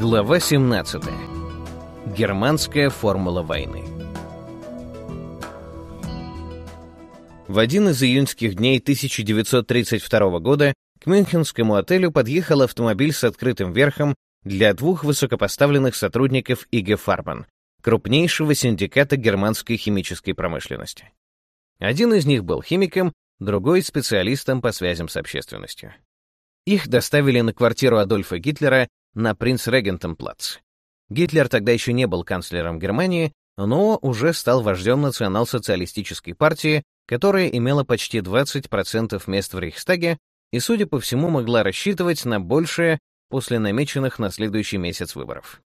Глава 17. Германская формула войны. В один из июньских дней 1932 года к мюнхенскому отелю подъехал автомобиль с открытым верхом для двух высокопоставленных сотрудников IG Farben, крупнейшего синдиката германской химической промышленности. Один из них был химиком, другой — специалистом по связям с общественностью. Их доставили на квартиру Адольфа Гитлера на Принц-Регентенплац. Гитлер тогда еще не был канцлером Германии, но уже стал вождем национал-социалистической партии, которая имела почти 20% мест в Рейхстаге и, судя по всему, могла рассчитывать на большее после намеченных на следующий месяц выборов.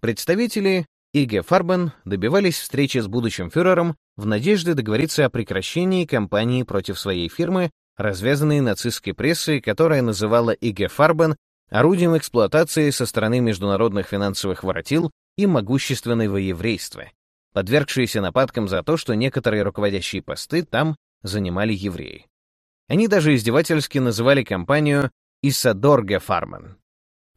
Представители Иге Фарбен добивались встречи с будущим фюрером в надежде договориться о прекращении кампании против своей фирмы, развязанной нацистской прессой, которая называла Иге Фарбен орудием эксплуатации со стороны международных финансовых воротил и могущественного еврейства, подвергшиеся нападкам за то, что некоторые руководящие посты там занимали евреи. Они даже издевательски называли компанию «Иссадорге Фармен».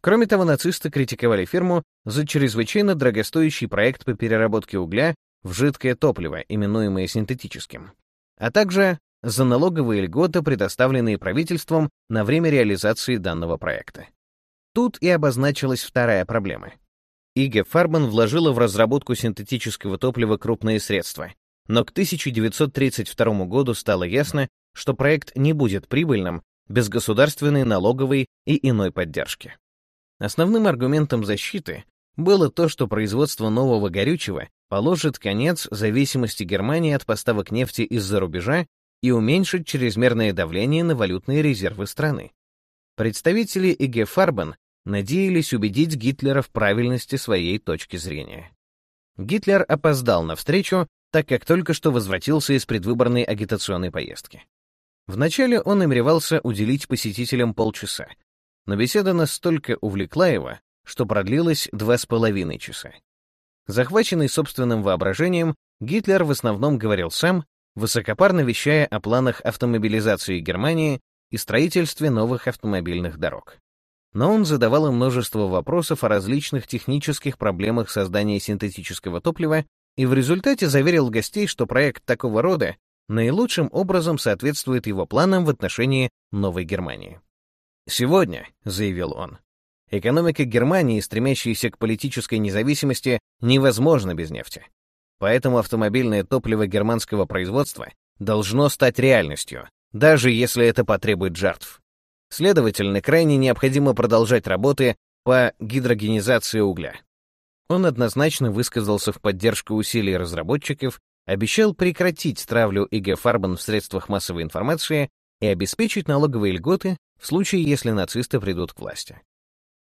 Кроме того, нацисты критиковали фирму за чрезвычайно дорогостоящий проект по переработке угля в жидкое топливо, именуемое синтетическим, а также за налоговые льготы, предоставленные правительством на время реализации данного проекта. Тут и обозначилась вторая проблема. Иге Фарбан вложила в разработку синтетического топлива крупные средства, но к 1932 году стало ясно, что проект не будет прибыльным без государственной, налоговой и иной поддержки. Основным аргументом защиты было то, что производство нового горючего положит конец зависимости Германии от поставок нефти из-за рубежа и уменьшит чрезмерное давление на валютные резервы страны. Представители ИГ Фарбен надеялись убедить Гитлера в правильности своей точки зрения. Гитлер опоздал на встречу, так как только что возвратился из предвыборной агитационной поездки. Вначале он намеревался уделить посетителям полчаса, но беседа настолько увлекла его, что продлилась два с половиной часа. Захваченный собственным воображением, Гитлер в основном говорил сам, высокопарно вещая о планах автомобилизации Германии и строительстве новых автомобильных дорог. Но он задавал им множество вопросов о различных технических проблемах создания синтетического топлива и в результате заверил гостей, что проект такого рода наилучшим образом соответствует его планам в отношении Новой Германии. «Сегодня», — заявил он, — «экономика Германии, стремящаяся к политической независимости, невозможна без нефти. Поэтому автомобильное топливо германского производства должно стать реальностью, даже если это потребует жертв. Следовательно, крайне необходимо продолжать работы по гидрогенизации угля. Он однозначно высказался в поддержку усилий разработчиков, обещал прекратить травлю ИГ Фарбан в средствах массовой информации и обеспечить налоговые льготы в случае, если нацисты придут к власти.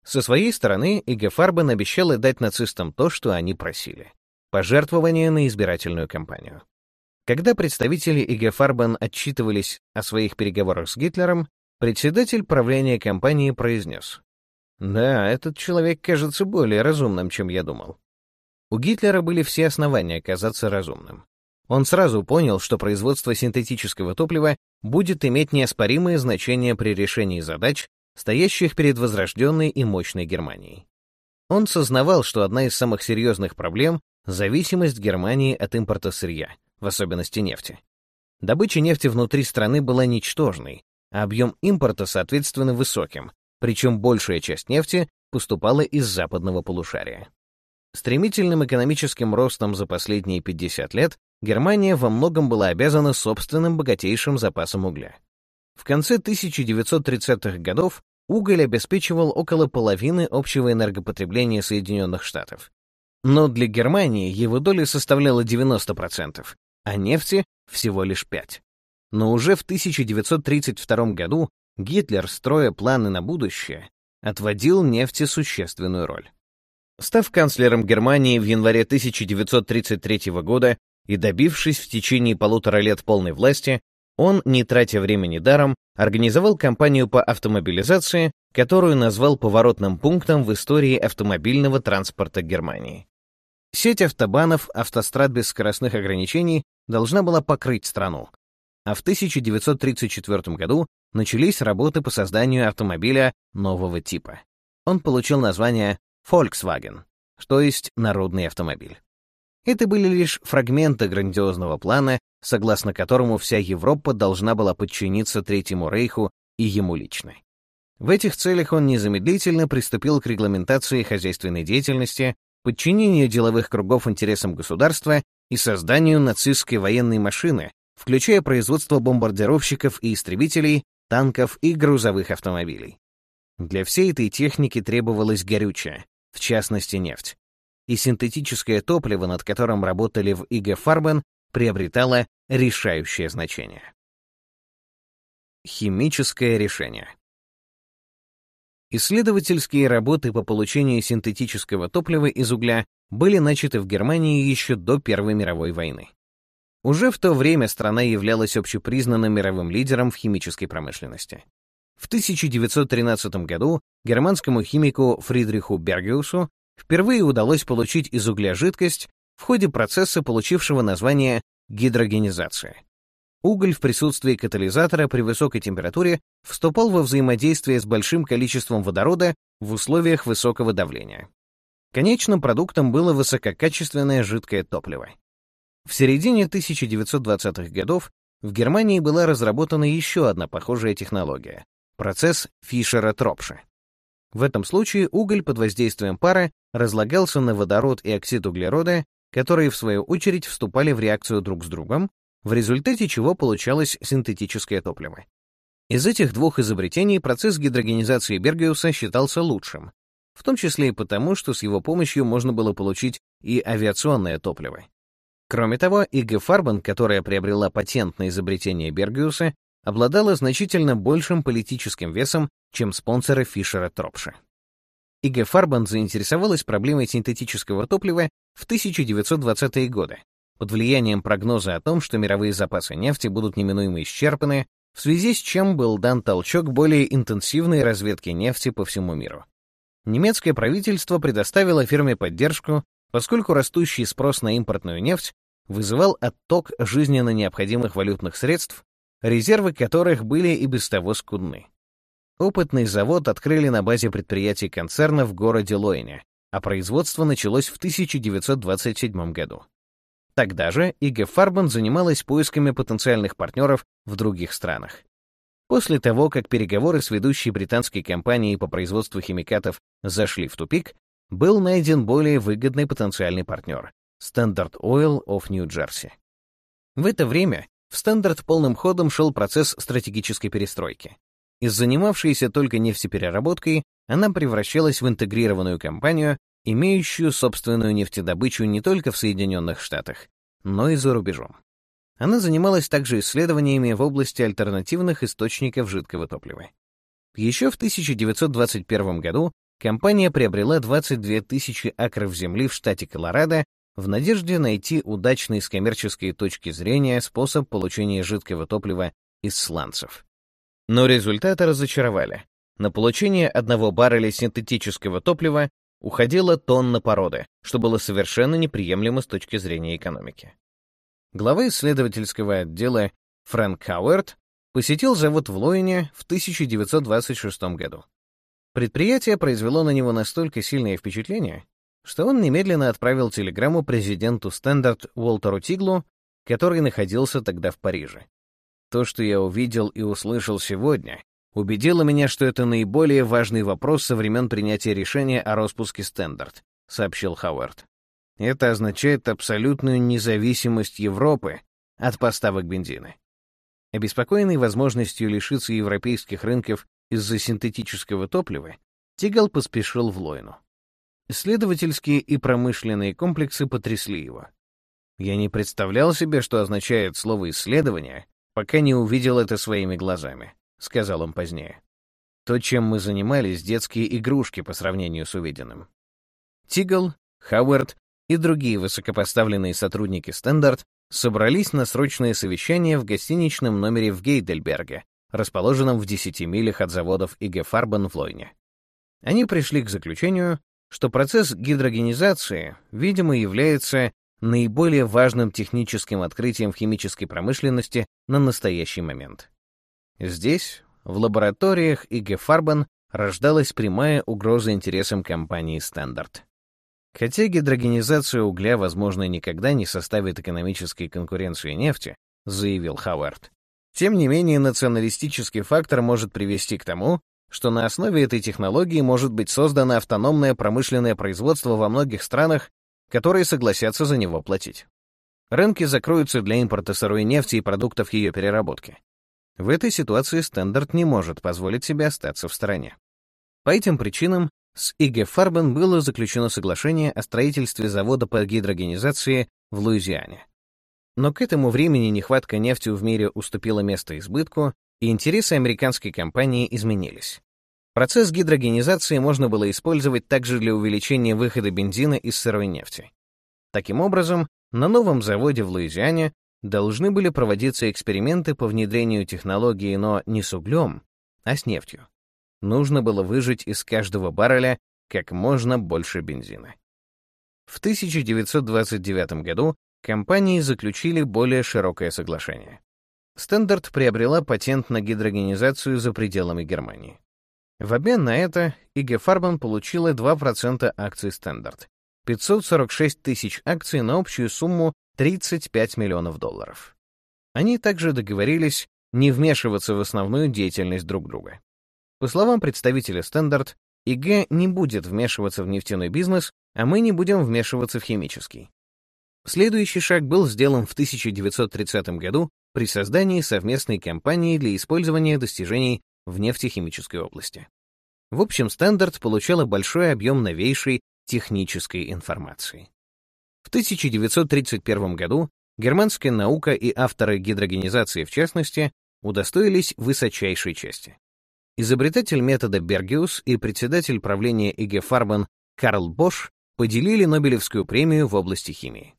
Со своей стороны, ИГ Фарбан обещал дать нацистам то, что они просили — пожертвования на избирательную кампанию. Когда представители ИГ Фарбан отчитывались о своих переговорах с Гитлером, председатель правления компании произнес. «Да, этот человек кажется более разумным, чем я думал». У Гитлера были все основания казаться разумным. Он сразу понял, что производство синтетического топлива будет иметь неоспоримое значение при решении задач, стоящих перед возрожденной и мощной Германией. Он сознавал, что одна из самых серьезных проблем — зависимость Германии от импорта сырья — в особенности нефти. Добыча нефти внутри страны была ничтожной, а объем импорта, соответственно, высоким, причем большая часть нефти поступала из западного полушария. Стремительным экономическим ростом за последние 50 лет Германия во многом была обязана собственным богатейшим запасом угля. В конце 1930-х годов уголь обеспечивал около половины общего энергопотребления Соединенных Штатов. Но для Германии его доля составляла 90%, а нефти всего лишь 5. Но уже в 1932 году Гитлер, строя планы на будущее, отводил нефти существенную роль. Став канцлером Германии в январе 1933 года и добившись в течение полутора лет полной власти, он, не тратя времени даром, организовал кампанию по автомобилизации, которую назвал поворотным пунктом в истории автомобильного транспорта Германии. Сеть автобанов, автострад без скоростных ограничений должна была покрыть страну. А в 1934 году начались работы по созданию автомобиля нового типа. Он получил название Volkswagen, то есть народный автомобиль. Это были лишь фрагменты грандиозного плана, согласно которому вся Европа должна была подчиниться Третьему Рейху и ему лично. В этих целях он незамедлительно приступил к регламентации хозяйственной деятельности, подчинению деловых кругов интересам государства и созданию нацистской военной машины, включая производство бомбардировщиков и истребителей, танков и грузовых автомобилей. Для всей этой техники требовалось горючее, в частности нефть. И синтетическое топливо, над которым работали в ИГ Фарбен, приобретало решающее значение. Химическое решение. Исследовательские работы по получению синтетического топлива из угля были начаты в Германии еще до Первой мировой войны. Уже в то время страна являлась общепризнанным мировым лидером в химической промышленности. В 1913 году германскому химику Фридриху Бергиусу впервые удалось получить из угля жидкость в ходе процесса, получившего название гидрогенизация. Уголь в присутствии катализатора при высокой температуре вступал во взаимодействие с большим количеством водорода в условиях высокого давления. Конечным продуктом было высококачественное жидкое топливо. В середине 1920-х годов в Германии была разработана еще одна похожая технология — процесс Фишера-Тропша. В этом случае уголь под воздействием пара разлагался на водород и оксид углерода, которые, в свою очередь, вступали в реакцию друг с другом, в результате чего получалось синтетическое топливо. Из этих двух изобретений процесс гидрогенизации Бергиуса считался лучшим, в том числе и потому, что с его помощью можно было получить и авиационное топливо. Кроме того, ИГ Фарбан, которая приобрела патент на изобретение Бергиуса, обладала значительно большим политическим весом, чем спонсоры Фишера Тропша. ИГ Фарбан заинтересовалась проблемой синтетического топлива в 1920-е годы, под влиянием прогноза о том, что мировые запасы нефти будут неминуемо исчерпаны, в связи с чем был дан толчок более интенсивной разведке нефти по всему миру. Немецкое правительство предоставило фирме поддержку, поскольку растущий спрос на импортную нефть вызывал отток жизненно необходимых валютных средств резервы которых были и без того скудны. Опытный завод открыли на базе предприятий концерна в городе Лойне, а производство началось в 1927 году. Тогда же ИГ Фарбан занималась поисками потенциальных партнеров в других странах. После того, как переговоры с ведущей британской компанией по производству химикатов зашли в тупик, был найден более выгодный потенциальный партнер — Standard Oil of New Jersey. В это время в стандарт полным ходом шел процесс стратегической перестройки. Из занимавшейся только нефтепереработкой она превращалась в интегрированную компанию, имеющую собственную нефтедобычу не только в Соединенных Штатах, но и за рубежом. Она занималась также исследованиями в области альтернативных источников жидкого топлива. Еще в 1921 году компания приобрела 22 тысячи акров земли в штате Колорадо в надежде найти удачный с коммерческой точки зрения способ получения жидкого топлива из сланцев. Но результаты разочаровали. На получение одного барреля синтетического топлива уходила тонна породы, что было совершенно неприемлемо с точки зрения экономики. Глава исследовательского отдела Фрэнк Хауэрт посетил завод в Лоине в 1926 году. Предприятие произвело на него настолько сильное впечатление, что он немедленно отправил телеграмму президенту Стендарт Уолтеру Тиглу, который находился тогда в Париже. То, что я увидел и услышал сегодня, убедило меня, что это наиболее важный вопрос со времен принятия решения о распуске Стендарт, сообщил Хауэрд. Это означает абсолютную независимость Европы от поставок бензина. Обеспокоенный возможностью лишиться европейских рынков из-за синтетического топлива, Тигл поспешил в Лойну. Исследовательские и промышленные комплексы потрясли его. Я не представлял себе, что означает слово «исследование», пока не увидел это своими глазами, — сказал он позднее. То, чем мы занимались, детские игрушки по сравнению с увиденным. Тигл, Хауэрд и другие высокопоставленные сотрудники Стендарт собрались на срочное совещание в гостиничном номере в Гейдельберге, расположенном в 10 милях от заводов ИГ Фарбен в Лойне. Они пришли к заключению, что процесс гидрогенизации, видимо, является наиболее важным техническим открытием в химической промышленности на настоящий момент. Здесь, в лабораториях ИГ Фарбан, рождалась прямая угроза интересам компании «Стандарт». Хотя гидрогенизация угля, возможно, никогда не составит экономической конкуренции нефти, заявил Хауэрд, тем не менее националистический фактор может привести к тому, что на основе этой технологии может быть создано автономное промышленное производство во многих странах, которые согласятся за него платить. Рынки закроются для импорта сырой нефти и продуктов ее переработки. В этой ситуации стандарт не может позволить себе остаться в стороне. По этим причинам с IG Farben было заключено соглашение о строительстве завода по гидрогенизации в Луизиане. Но к этому времени нехватка нефти в мире уступила место избытку, и интересы американской компании изменились. Процесс гидрогенизации можно было использовать также для увеличения выхода бензина из сырой нефти. Таким образом, на новом заводе в Луизиане должны были проводиться эксперименты по внедрению технологии, но не с углем, а с нефтью. Нужно было выжать из каждого барреля как можно больше бензина. В 1929 году компании заключили более широкое соглашение. Стандарт приобрела патент на гидрогенизацию за пределами Германии. В обмен на это IG Farben получила 2% акций Стандарт, 546 тысяч акций на общую сумму 35 миллионов долларов. Они также договорились не вмешиваться в основную деятельность друг друга. По словам представителя Стандарт, ИГ не будет вмешиваться в нефтяной бизнес, а мы не будем вмешиваться в химический. Следующий шаг был сделан в 1930 году при создании совместной компании для использования достижений в нефтехимической области. В общем, Стандарт получала большой объем новейшей технической информации. В 1931 году германская наука и авторы гидрогенизации в частности удостоились высочайшей части. Изобретатель метода Бергиус и председатель правления ИГ Фарбен Карл Бош поделили Нобелевскую премию в области химии.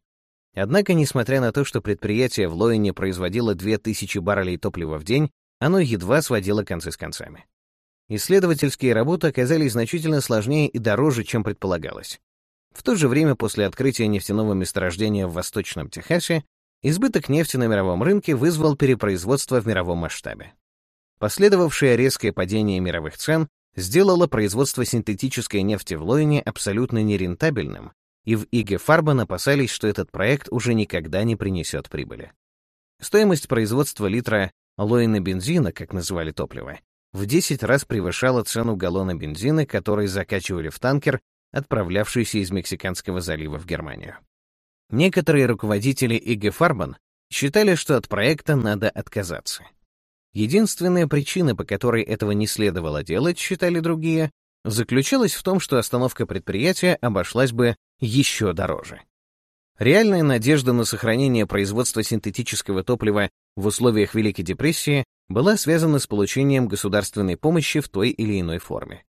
Однако, несмотря на то, что предприятие в Лоине производило 2000 баррелей топлива в день, оно едва сводило концы с концами. Исследовательские работы оказались значительно сложнее и дороже, чем предполагалось. В то же время после открытия нефтяного месторождения в Восточном Техасе избыток нефти на мировом рынке вызвал перепроизводство в мировом масштабе. Последовавшее резкое падение мировых цен сделало производство синтетической нефти в Лоине абсолютно нерентабельным, и в Иге Фарбан опасались, что этот проект уже никогда не принесет прибыли. Стоимость производства литра лоина бензина, как называли топливо, в 10 раз превышала цену галлона бензина, который закачивали в танкер, отправлявшийся из Мексиканского залива в Германию. Некоторые руководители Иге Фарбан считали, что от проекта надо отказаться. Единственная причина, по которой этого не следовало делать, считали другие, заключалась в том, что остановка предприятия обошлась бы еще дороже. Реальная надежда на сохранение производства синтетического топлива в условиях Великой депрессии была связана с получением государственной помощи в той или иной форме.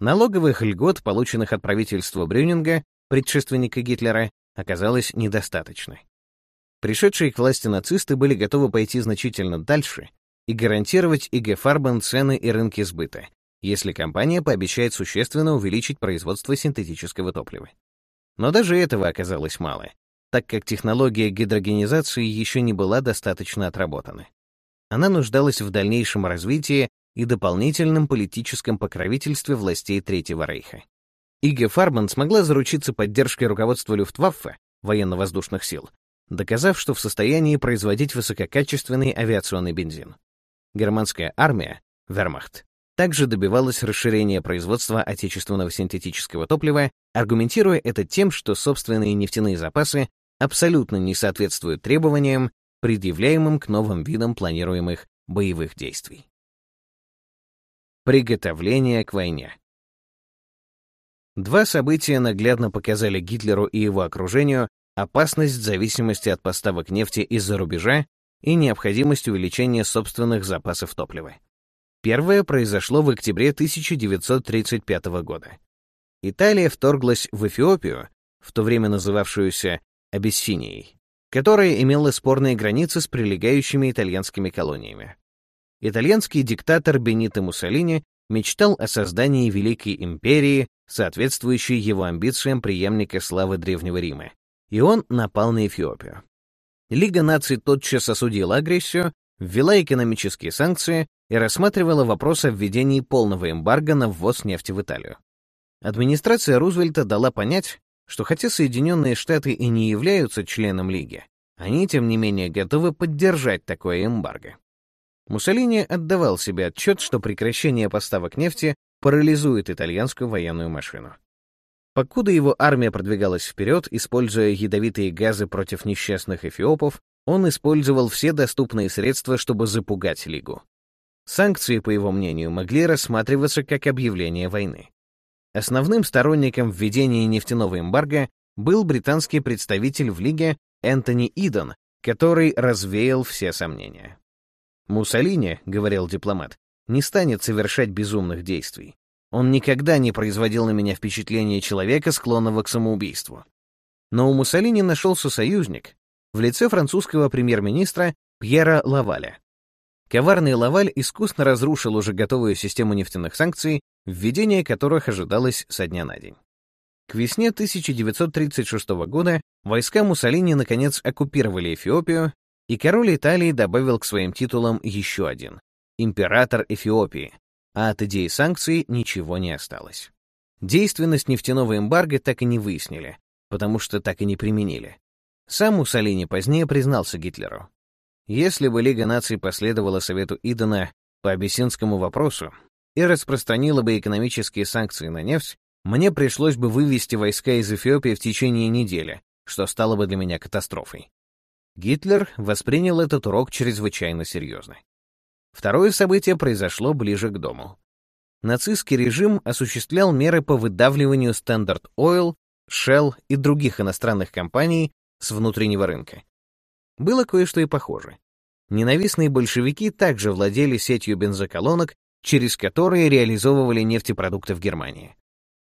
Налоговых льгот, полученных от правительства Брюнинга, предшественника Гитлера, оказалось недостаточно. Пришедшие к власти нацисты были готовы пойти значительно дальше и гарантировать IG Farben цены и рынки сбыта, если компания пообещает существенно увеличить производство синтетического топлива. Но даже этого оказалось мало, так как технология гидрогенизации еще не была достаточно отработана. Она нуждалась в дальнейшем развитии и дополнительном политическом покровительстве властей Третьего Рейха. Иге Фарбан смогла заручиться поддержкой руководства Люфтваффе, военно-воздушных сил, доказав, что в состоянии производить высококачественный авиационный бензин. Германская армия, вермахт, также добивалась расширения производства отечественного синтетического топлива, аргументируя это тем, что собственные нефтяные запасы абсолютно не соответствуют требованиям, предъявляемым к новым видам планируемых боевых действий. Приготовление к войне. Два события наглядно показали Гитлеру и его окружению опасность зависимости от поставок нефти из-за рубежа и необходимость увеличения собственных запасов топлива. Первое произошло в октябре 1935 года. Италия вторглась в Эфиопию, в то время называвшуюся Абиссинией, которая имела спорные границы с прилегающими итальянскими колониями. Итальянский диктатор Бенито Муссолини мечтал о создании Великой империи, соответствующей его амбициям преемника славы Древнего Рима, и он напал на Эфиопию. Лига наций тотчас осудила агрессию, ввела экономические санкции и рассматривала вопрос о введении полного эмбарго на ввоз нефти в Италию. Администрация Рузвельта дала понять, что хотя Соединенные Штаты и не являются членом Лиги, они, тем не менее, готовы поддержать такое эмбарго. Муссолини отдавал себе отчет, что прекращение поставок нефти парализует итальянскую военную машину. Покуда его армия продвигалась вперед, используя ядовитые газы против несчастных эфиопов, он использовал все доступные средства, чтобы запугать Лигу. Санкции, по его мнению, могли рассматриваться как объявление войны. Основным сторонником введения нефтяного эмбарго был британский представитель в Лиге Энтони Идон, который развеял все сомнения. «Муссолини, — говорил дипломат, — не станет совершать безумных действий. Он никогда не производил на меня впечатление человека, склонного к самоубийству. Но у Муссолини нашелся союзник в лице французского премьер-министра Пьера Лаваля. Коварный Лаваль искусно разрушил уже готовую систему нефтяных санкций, введение которых ожидалось со дня на день. К весне 1936 года войска Муссолини наконец оккупировали Эфиопию, и король Италии добавил к своим титулам еще один — император Эфиопии, а от идеи санкций ничего не осталось. Действенность нефтяного эмбарго так и не выяснили, потому что так и не применили. Сам Муссолини позднее признался Гитлеру. Если бы Лига наций последовала совету Идена по абиссинскому вопросу и распространила бы экономические санкции на нефть, мне пришлось бы вывести войска из Эфиопии в течение недели, что стало бы для меня катастрофой. Гитлер воспринял этот урок чрезвычайно серьезно. Второе событие произошло ближе к дому. Нацистский режим осуществлял меры по выдавливанию Standard Oil, Shell и других иностранных компаний с внутреннего рынка. Было кое-что и похоже. Ненавистные большевики также владели сетью бензоколонок, через которые реализовывали нефтепродукты в Германии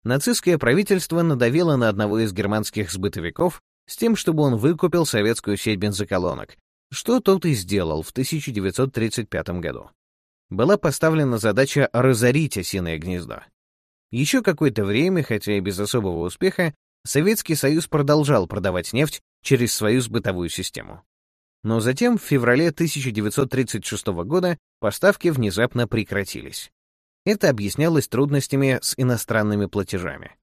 нацистское правительство надавило на одного из германских сбытовиков с тем, чтобы он выкупил советскую сеть бензоколонок, что тот и сделал в 1935 году. Была поставлена задача разорить осиное гнездо. Еще какое-то время, хотя и без особого успеха, Советский Союз продолжал продавать нефть через свою сбытовую систему. Но затем, в феврале 1936 года, поставки внезапно прекратились. Это объяснялось трудностями с иностранными платежами.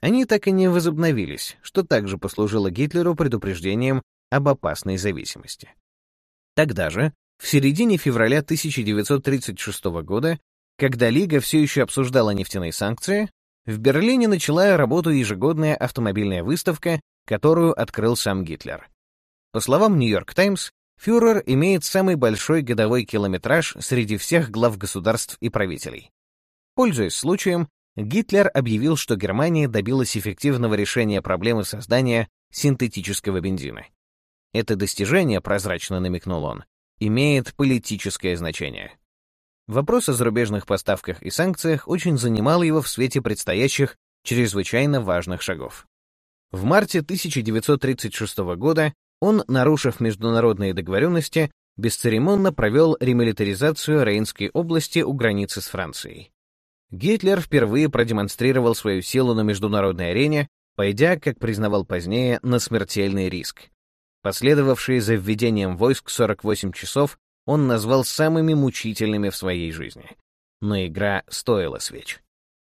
Они так и не возобновились, что также послужило Гитлеру предупреждением об опасной зависимости. Тогда же, в середине февраля 1936 года, когда Лига все еще обсуждала нефтяные санкции, в Берлине начала работу ежегодная автомобильная выставка, которую открыл сам Гитлер. По словам «Нью-Йорк Таймс», фюрер имеет самый большой годовой километраж среди всех глав государств и правителей. Пользуясь случаем, Гитлер объявил, что Германия добилась эффективного решения проблемы создания синтетического бензина. Это достижение, прозрачно намекнул он, имеет политическое значение. Вопрос о зарубежных поставках и санкциях очень занимал его в свете предстоящих чрезвычайно важных шагов. В марте 1936 года он, нарушив международные договоренности, бесцеремонно провел ремилитаризацию Рейнской области у границы с Францией. Гитлер впервые продемонстрировал свою силу на международной арене, пойдя, как признавал позднее, на смертельный риск. Последовавшие за введением войск 48 часов он назвал самыми мучительными в своей жизни. Но игра стоила свеч.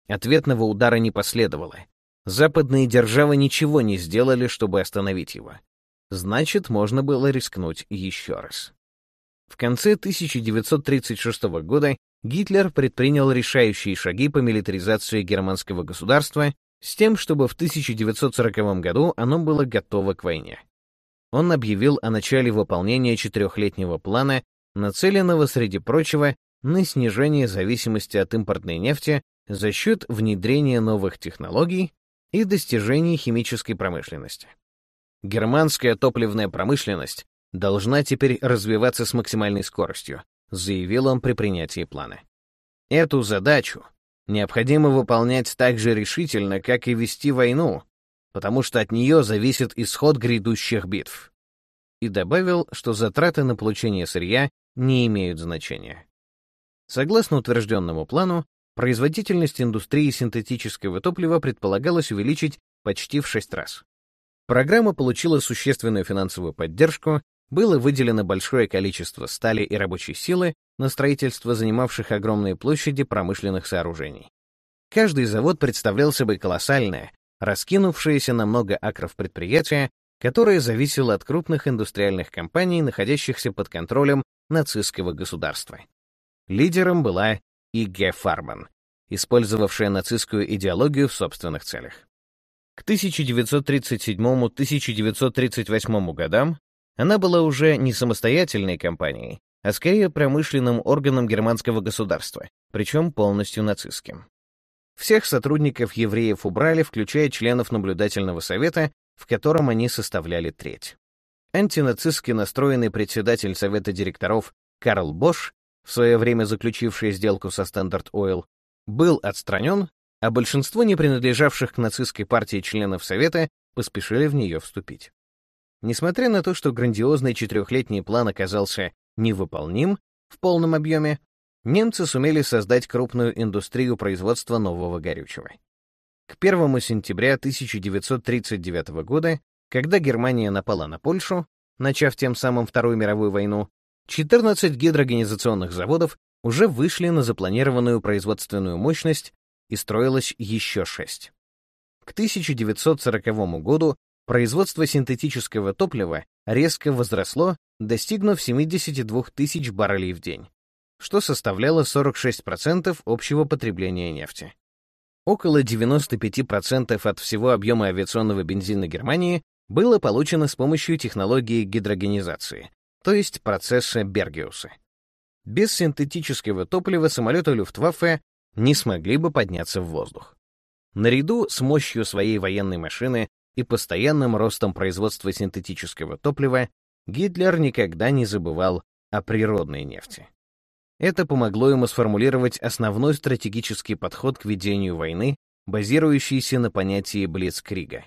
Ответного удара не последовало. Западные державы ничего не сделали, чтобы остановить его. Значит, можно было рискнуть еще раз. В конце 1936 года Гитлер предпринял решающие шаги по милитаризации германского государства с тем, чтобы в 1940 году оно было готово к войне. Он объявил о начале выполнения четырехлетнего плана, нацеленного, среди прочего, на снижение зависимости от импортной нефти за счет внедрения новых технологий и достижений химической промышленности. Германская топливная промышленность должна теперь развиваться с максимальной скоростью, заявил он при принятии плана. Эту задачу необходимо выполнять так же решительно, как и вести войну, потому что от нее зависит исход грядущих битв. И добавил, что затраты на получение сырья не имеют значения. Согласно утвержденному плану, производительность индустрии синтетического топлива предполагалось увеличить почти в шесть раз. Программа получила существенную финансовую поддержку, было выделено большое количество стали и рабочей силы, на строительство занимавших огромные площади промышленных сооружений. Каждый завод представлял собой колоссальное, раскинувшееся на много акров предприятие, которое зависело от крупных индустриальных компаний, находящихся под контролем нацистского государства. Лидером была И.Г. Фарман, использовавшая нацистскую идеологию в собственных целях. К 1937-1938 годам она была уже не самостоятельной компанией, а скорее промышленным органом германского государства, причем полностью нацистским. Всех сотрудников евреев убрали, включая членов наблюдательного совета, в котором они составляли треть. Антинацистски настроенный председатель совета директоров Карл Бош, в свое время заключивший сделку со Standard Oil, был отстранен, а большинство не принадлежавших к нацистской партии членов совета поспешили в нее вступить. Несмотря на то, что грандиозный четырехлетний план оказался невыполним в полном объеме, немцы сумели создать крупную индустрию производства нового горючего. К 1 сентября 1939 года, когда Германия напала на Польшу, начав тем самым Вторую мировую войну, 14 гидрогенизационных заводов уже вышли на запланированную производственную мощность и строилось еще 6. К 1940 году производство синтетического топлива резко возросло, достигнув 72 тысяч баррелей в день что составляло 46% общего потребления нефти. Около 95% от всего объема авиационного бензина Германии было получено с помощью технологии гидрогенизации, то есть процесса Бергиуса. Без синтетического топлива самолеты Люфтваффе не смогли бы подняться в воздух. Наряду с мощью своей военной машины и постоянным ростом производства синтетического топлива Гитлер никогда не забывал о природной нефти. Это помогло ему сформулировать основной стратегический подход к ведению войны, базирующийся на понятии блицкрига,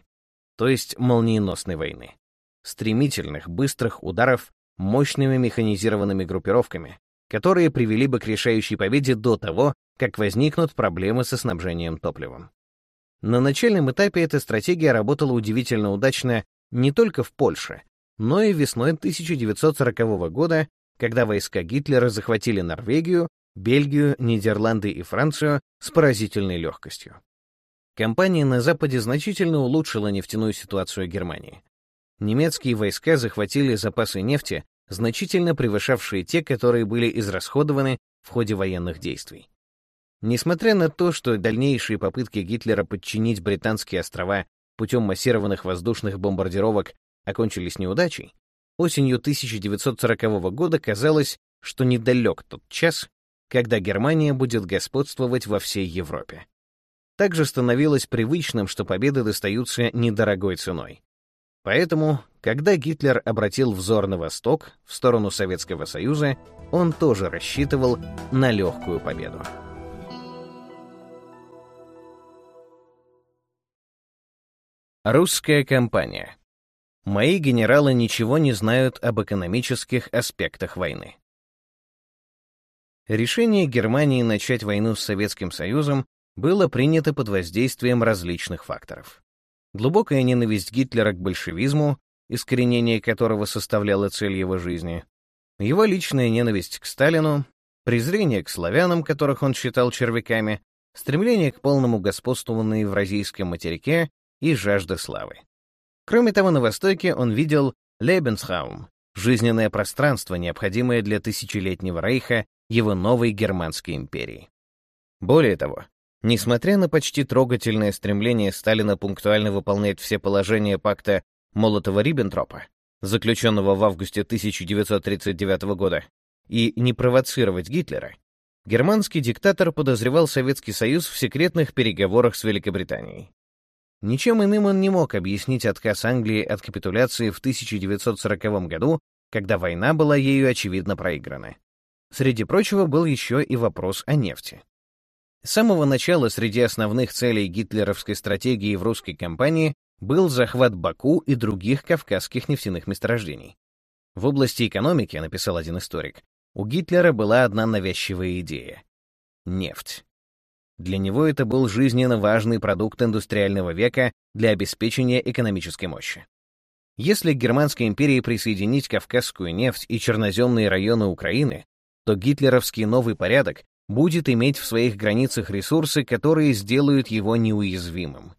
то есть молниеносной войны. Стремительных, быстрых ударов мощными механизированными группировками, которые привели бы к решающей победе до того, как возникнут проблемы со снабжением топливом. На начальном этапе эта стратегия работала удивительно удачно не только в Польше, но и весной 1940 года когда войска Гитлера захватили Норвегию, Бельгию, Нидерланды и Францию с поразительной легкостью. Кампания на Западе значительно улучшила нефтяную ситуацию Германии. Немецкие войска захватили запасы нефти, значительно превышавшие те, которые были израсходованы в ходе военных действий. Несмотря на то, что дальнейшие попытки Гитлера подчинить британские острова путем массированных воздушных бомбардировок окончились неудачей, Осенью 1940 года казалось, что недалек тот час, когда Германия будет господствовать во всей Европе. Также становилось привычным, что победы достаются недорогой ценой. Поэтому, когда Гитлер обратил взор на восток, в сторону Советского Союза, он тоже рассчитывал на легкую победу. Русская компания Мои генералы ничего не знают об экономических аспектах войны. Решение Германии начать войну с Советским Союзом было принято под воздействием различных факторов. Глубокая ненависть Гитлера к большевизму, искоренение которого составляло цель его жизни, его личная ненависть к Сталину, презрение к славянам, которых он считал червяками, стремление к полному господству на Евразийском материке и жажда славы. Кроме того, на Востоке он видел Лебенсхаум, жизненное пространство, необходимое для тысячелетнего рейха его новой Германской империи. Более того, несмотря на почти трогательное стремление Сталина пунктуально выполнять все положения пакта Молотова-Риббентропа, заключенного в августе 1939 года, и не провоцировать Гитлера, германский диктатор подозревал Советский Союз в секретных переговорах с Великобританией. Ничем иным он не мог объяснить отказ Англии от капитуляции в 1940 году, когда война была ею очевидно проиграна. Среди прочего был еще и вопрос о нефти. С самого начала среди основных целей гитлеровской стратегии в русской кампании был захват Баку и других кавказских нефтяных месторождений. В области экономики, написал один историк, у Гитлера была одна навязчивая идея — нефть. Для него это был жизненно важный продукт индустриального века для обеспечения экономической мощи. Если к Германской империи присоединить Кавказскую нефть и черноземные районы Украины, то гитлеровский новый порядок будет иметь в своих границах ресурсы, которые сделают его неуязвимым.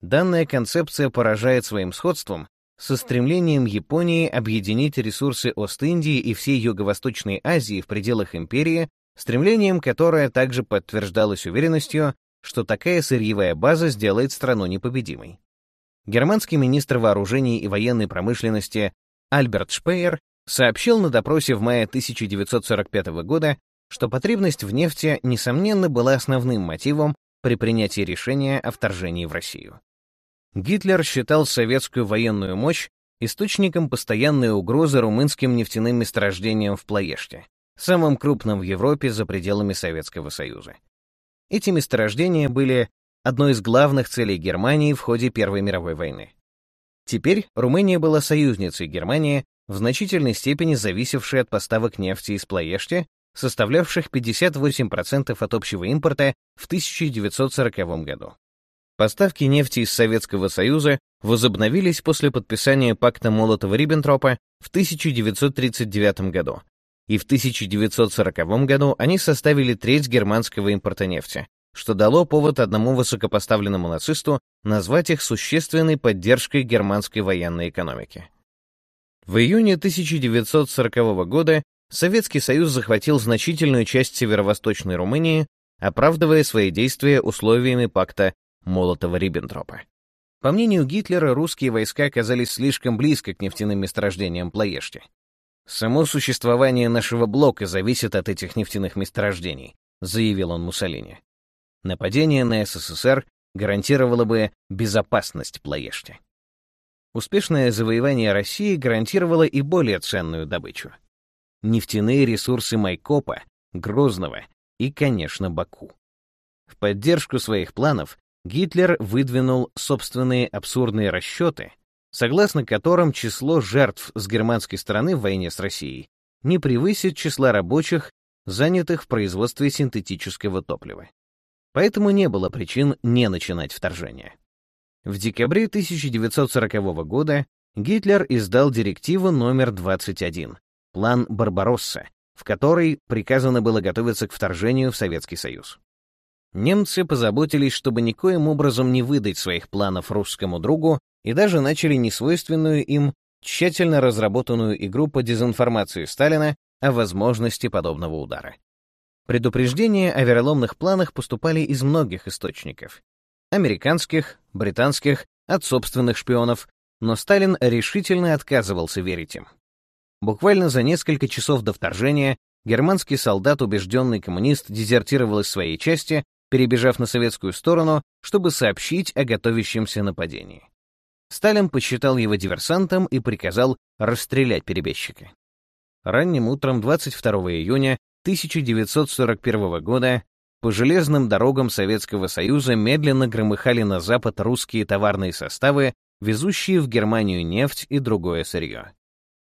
Данная концепция поражает своим сходством со стремлением Японии объединить ресурсы Ост-Индии и всей Юго-Восточной Азии в пределах империи, стремлением которое также подтверждалось уверенностью, что такая сырьевая база сделает страну непобедимой. Германский министр вооружений и военной промышленности Альберт Шпеер сообщил на допросе в мае 1945 года, что потребность в нефти, несомненно, была основным мотивом при принятии решения о вторжении в Россию. Гитлер считал советскую военную мощь источником постоянной угрозы румынским нефтяным месторождениям в Плоеште, самым крупным в Европе за пределами Советского Союза. Эти месторождения были одной из главных целей Германии в ходе Первой мировой войны. Теперь Румыния была союзницей Германии, в значительной степени зависевшей от поставок нефти из Плоешти, составлявших 58% от общего импорта в 1940 году. Поставки нефти из Советского Союза возобновились после подписания пакта Молотова-Риббентропа в 1939 году, и в 1940 году они составили треть германского импорта нефти, что дало повод одному высокопоставленному нацисту назвать их существенной поддержкой германской военной экономики. В июне 1940 года Советский Союз захватил значительную часть северо-восточной Румынии, оправдывая свои действия условиями пакта Молотова-Риббентропа. По мнению Гитлера, русские войска оказались слишком близко к нефтяным месторождениям Плоешти. «Само существование нашего блока зависит от этих нефтяных месторождений», заявил он Муссолини. Нападение на СССР гарантировало бы безопасность Плоешти. Успешное завоевание России гарантировало и более ценную добычу. Нефтяные ресурсы Майкопа, Грозного и, конечно, Баку. В поддержку своих планов Гитлер выдвинул собственные абсурдные расчеты, согласно которым число жертв с германской стороны в войне с Россией не превысит числа рабочих, занятых в производстве синтетического топлива. Поэтому не было причин не начинать вторжение. В декабре 1940 года Гитлер издал директиву номер 21, план Барбаросса, в которой приказано было готовиться к вторжению в Советский Союз. Немцы позаботились, чтобы никоим образом не выдать своих планов русскому другу и даже начали несвойственную им, тщательно разработанную игру по дезинформации Сталина о возможности подобного удара. Предупреждения о вероломных планах поступали из многих источников. Американских, британских, от собственных шпионов, но Сталин решительно отказывался верить им. Буквально за несколько часов до вторжения германский солдат, убежденный коммунист, дезертировал из своей части перебежав на советскую сторону, чтобы сообщить о готовящемся нападении. Сталин посчитал его диверсантом и приказал расстрелять перебежчика. Ранним утром 22 июня 1941 года по железным дорогам Советского Союза медленно громыхали на запад русские товарные составы, везущие в Германию нефть и другое сырье.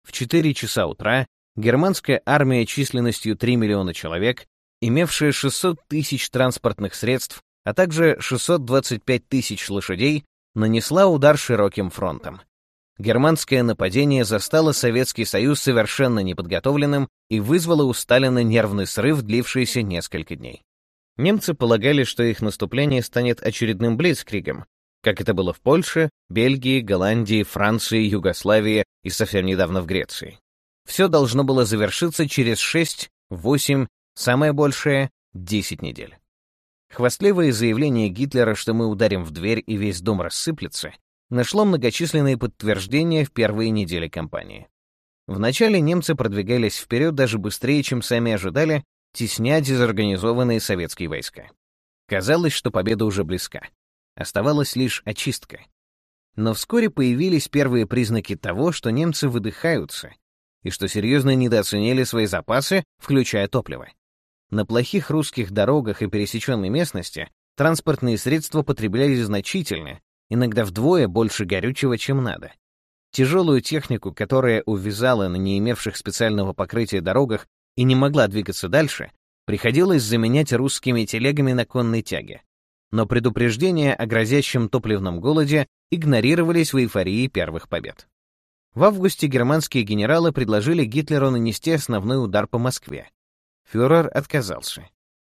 В 4 часа утра германская армия численностью 3 миллиона человек имевшая 600 тысяч транспортных средств, а также 625 тысяч лошадей, нанесла удар широким фронтом. Германское нападение застало Советский Союз совершенно неподготовленным и вызвало у Сталина нервный срыв, длившийся несколько дней. Немцы полагали, что их наступление станет очередным блицкригом, как это было в Польше, Бельгии, Голландии, Франции, Югославии и совсем недавно в Греции. Все должно было завершиться через 6, 8 Самое большее — 10 недель. Хвастливое заявление Гитлера, что мы ударим в дверь и весь дом рассыплется, нашло многочисленные подтверждения в первые недели кампании. Вначале немцы продвигались вперед даже быстрее, чем сами ожидали, тесня дезорганизованные советские войска. Казалось, что победа уже близка. Оставалась лишь очистка. Но вскоре появились первые признаки того, что немцы выдыхаются и что серьезно недооценили свои запасы, включая топливо. На плохих русских дорогах и пересеченной местности транспортные средства потреблялись значительно, иногда вдвое больше горючего, чем надо. Тяжелую технику, которая увязала на не имевших специального покрытия дорогах и не могла двигаться дальше, приходилось заменять русскими телегами на конной тяге. Но предупреждения о грозящем топливном голоде игнорировались в эйфории первых побед. В августе германские генералы предложили Гитлеру нанести основной удар по Москве, фюрер отказался.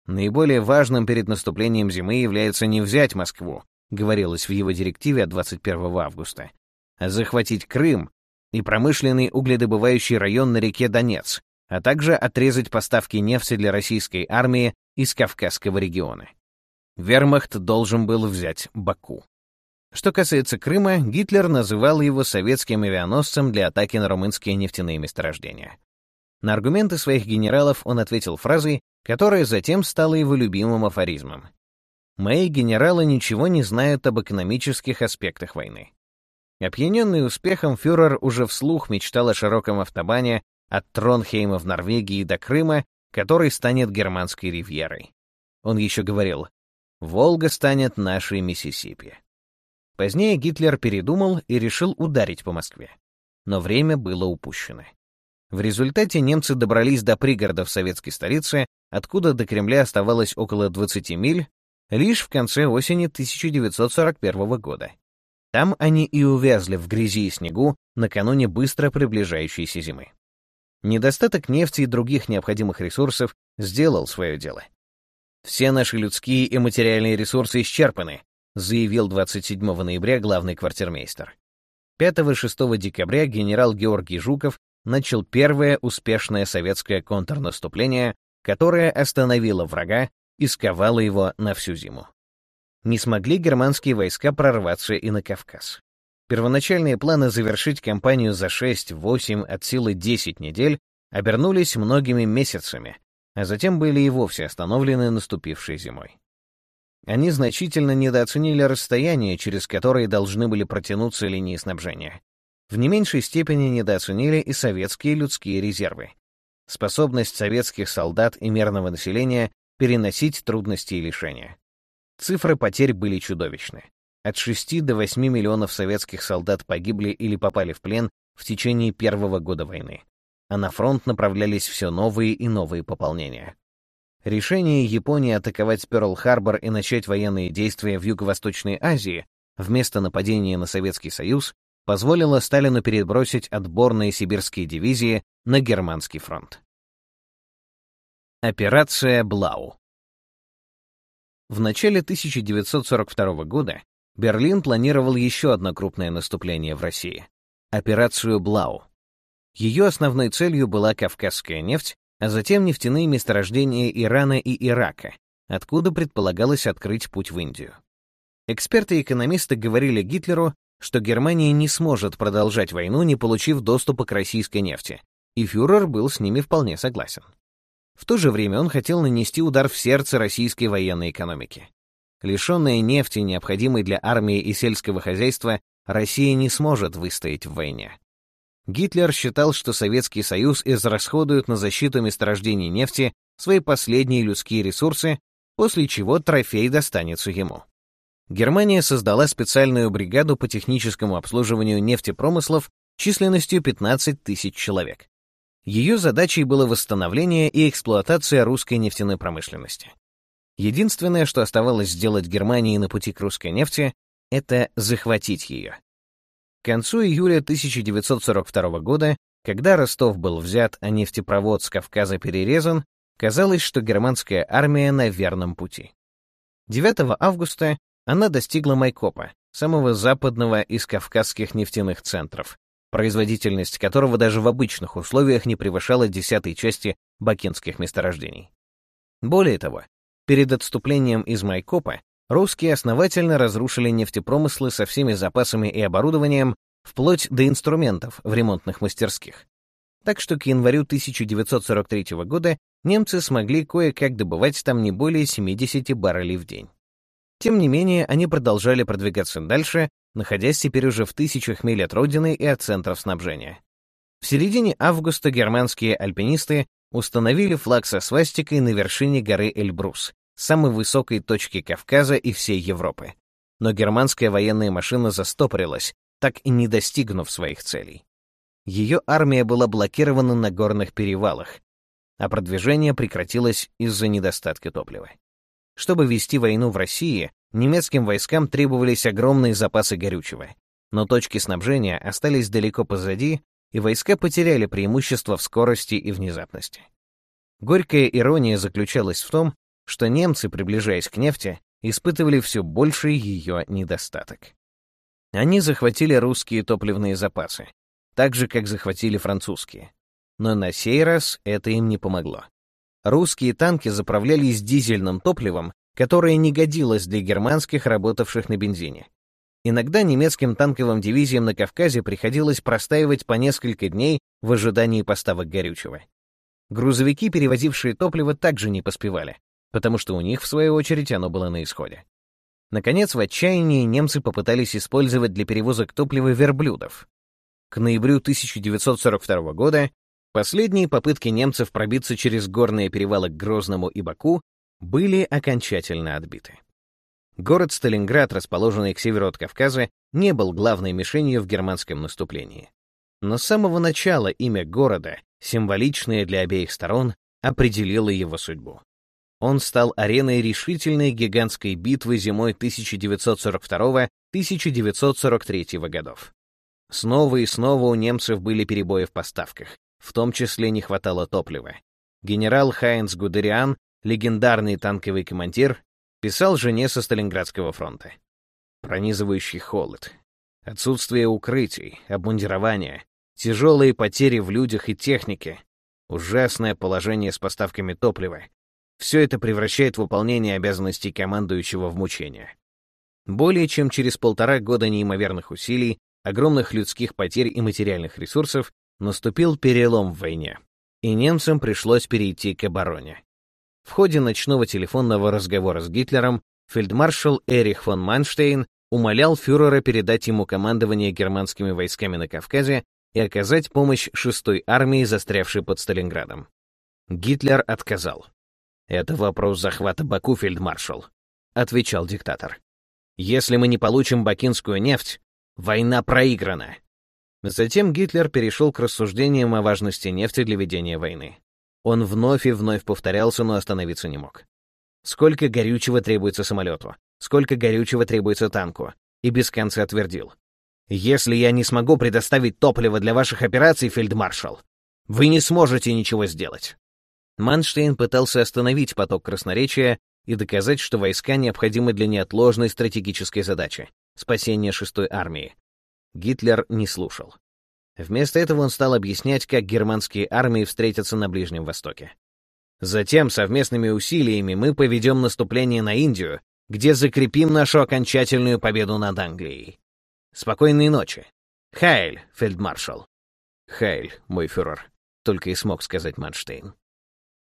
Наиболее важным перед наступлением зимы является не взять Москву, говорилось в его директиве от 21 августа, а захватить Крым и промышленный угледобывающий район на реке Донец, а также отрезать поставки нефти для российской армии из Кавказского региона. Вермахт должен был взять Баку. Что касается Крыма, Гитлер называл его советским авианосцем для атаки на румынские нефтяные месторождения. На аргументы своих генералов он ответил фразой, которая затем стала его любимым афоризмом. «Мои генералы ничего не знают об экономических аспектах войны». Опьяненный успехом, фюрер уже вслух мечтал о широком автобане от Тронхейма в Норвегии до Крыма, который станет германской ривьерой. Он еще говорил, «Волга станет нашей Миссисипи». Позднее Гитлер передумал и решил ударить по Москве. Но время было упущено. В результате немцы добрались до пригородов советской столицы, откуда до Кремля оставалось около 20 миль, лишь в конце осени 1941 года. Там они и увязли в грязи и снегу накануне быстро приближающейся зимы. Недостаток нефти и других необходимых ресурсов сделал свое дело. «Все наши людские и материальные ресурсы исчерпаны», заявил 27 ноября главный квартирмейстер. 5-6 декабря генерал Георгий Жуков начал первое успешное советское контрнаступление, которое остановило врага и сковало его на всю зиму. Не смогли германские войска прорваться и на Кавказ. Первоначальные планы завершить кампанию за 6-8 от силы 10 недель обернулись многими месяцами, а затем были и вовсе остановлены наступившей зимой. Они значительно недооценили расстояние, через которое должны были протянуться линии снабжения. В не меньшей степени недооценили и советские людские резервы. Способность советских солдат и мирного населения переносить трудности и лишения. Цифры потерь были чудовищны. От 6 до 8 миллионов советских солдат погибли или попали в плен в течение первого года войны, а на фронт направлялись все новые и новые пополнения. Решение Японии атаковать Пёрл-Харбор и начать военные действия в Юго-Восточной Азии вместо нападения на Советский Союз позволило Сталину перебросить отборные сибирские дивизии на Германский фронт. Операция Блау В начале 1942 года Берлин планировал еще одно крупное наступление в России — операцию Блау. Ее основной целью была Кавказская нефть, а затем нефтяные месторождения Ирана и Ирака, откуда предполагалось открыть путь в Индию. Эксперты и экономисты говорили Гитлеру, что Германия не сможет продолжать войну, не получив доступа к российской нефти, и фюрер был с ними вполне согласен. В то же время он хотел нанести удар в сердце российской военной экономики. Лишенная нефти, необходимой для армии и сельского хозяйства, Россия не сможет выстоять в войне. Гитлер считал, что Советский Союз израсходует на защиту месторождений нефти свои последние людские ресурсы, после чего трофей достанется ему. Германия создала специальную бригаду по техническому обслуживанию нефтепромыслов численностью 15 тысяч человек. Ее задачей было восстановление и эксплуатация русской нефтяной промышленности. Единственное, что оставалось сделать Германии на пути к русской нефти, это захватить ее. К концу июля 1942 года, когда Ростов был взят, а нефтепровод с Кавказа перерезан, казалось, что германская армия на верном пути. 9 августа она достигла Майкопа, самого западного из кавказских нефтяных центров, производительность которого даже в обычных условиях не превышала десятой части бакинских месторождений. Более того, перед отступлением из Майкопа русские основательно разрушили нефтепромыслы со всеми запасами и оборудованием, вплоть до инструментов в ремонтных мастерских. Так что к январю 1943 года немцы смогли кое-как добывать там не более 70 баррелей в день. Тем не менее, они продолжали продвигаться дальше, находясь теперь уже в тысячах миль от родины и от центров снабжения. В середине августа германские альпинисты установили флаг со свастикой на вершине горы Эльбрус, самой высокой точки Кавказа и всей Европы. Но германская военная машина застопорилась, так и не достигнув своих целей. Ее армия была блокирована на горных перевалах, а продвижение прекратилось из-за недостатка топлива. Чтобы вести войну в России, немецким войскам требовались огромные запасы горючего, но точки снабжения остались далеко позади, и войска потеряли преимущество в скорости и внезапности. Горькая ирония заключалась в том, что немцы, приближаясь к нефти, испытывали все больший ее недостаток. Они захватили русские топливные запасы, так же, как захватили французские. Но на сей раз это им не помогло. Русские танки заправлялись дизельным топливом, которое не годилось для германских, работавших на бензине. Иногда немецким танковым дивизиям на Кавказе приходилось простаивать по несколько дней в ожидании поставок горючего. Грузовики, перевозившие топливо, также не поспевали, потому что у них, в свою очередь, оно было на исходе. Наконец, в отчаянии немцы попытались использовать для перевозок топлива верблюдов. К ноябрю 1942 года последние попытки немцев пробиться через горные перевалы к Грозному и Баку были окончательно отбиты. Город Сталинград, расположенный к северу от Кавказа, не был главной мишенью в германском наступлении. Но с самого начала имя города, символичное для обеих сторон, определило его судьбу. Он стал ареной решительной гигантской битвы зимой 1942-1943 годов. Снова и снова у немцев были перебои в поставках, в том числе не хватало топлива. Генерал Хайнц Гудериан, легендарный танковый командир, писал жене со Сталинградского фронта. Пронизывающий холод, отсутствие укрытий, обмундирования, тяжелые потери в людях и технике, ужасное положение с поставками топлива, все это превращает выполнение обязанностей командующего в мучение. Более чем через полтора года неимоверных усилий, огромных людских потерь и материальных ресурсов наступил перелом в войне, и немцам пришлось перейти к обороне. В ходе ночного телефонного разговора с Гитлером фельдмаршал Эрих фон Манштейн умолял фюрера передать ему командование германскими войсками на Кавказе и оказать помощь 6-й армии, застрявшей под Сталинградом. Гитлер отказал. «Это вопрос захвата Баку, фельдмаршал», — отвечал диктатор. «Если мы не получим бакинскую нефть, война проиграна». Затем Гитлер перешел к рассуждениям о важности нефти для ведения войны. Он вновь и вновь повторялся, но остановиться не мог. Сколько горючего требуется самолету? Сколько горючего требуется танку? И без конца твердил. «Если я не смогу предоставить топливо для ваших операций, фельдмаршал, вы не сможете ничего сделать». Манштейн пытался остановить поток красноречия и доказать, что войска необходимы для неотложной стратегической задачи — спасения шестой армии. Гитлер не слушал. Вместо этого он стал объяснять, как германские армии встретятся на Ближнем Востоке. Затем совместными усилиями мы поведем наступление на Индию, где закрепим нашу окончательную победу над Англией. Спокойной ночи. Хайль, фельдмаршал. Хайль, мой фюрер, только и смог сказать Манштейн.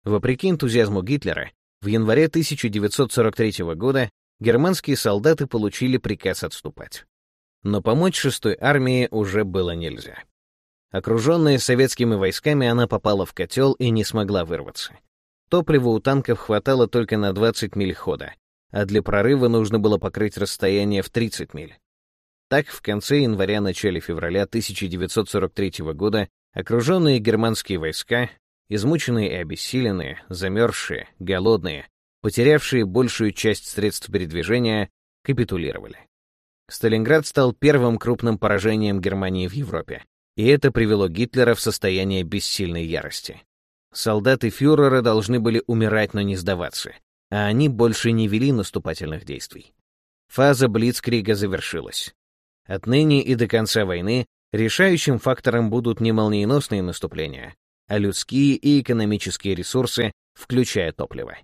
Вопреки энтузиазму Гитлера, в январе 1943 года германские солдаты получили приказ отступать. Но помочь шестой армии уже было нельзя. Окруженная советскими войсками, она попала в котел и не смогла вырваться. Топлива у танков хватало только на 20 миль хода, а для прорыва нужно было покрыть расстояние в 30 миль. Так, в конце января-начале февраля 1943 года окруженные германские войска Измученные и обессиленные, замерзшие, голодные, потерявшие большую часть средств передвижения, капитулировали. Сталинград стал первым крупным поражением Германии в Европе, и это привело Гитлера в состояние бессильной ярости. Солдаты фюрера должны были умирать, но не сдаваться, а они больше не вели наступательных действий. Фаза Блицкрига завершилась. Отныне и до конца войны решающим фактором будут не молниеносные наступления, а людские и экономические ресурсы, включая топливо.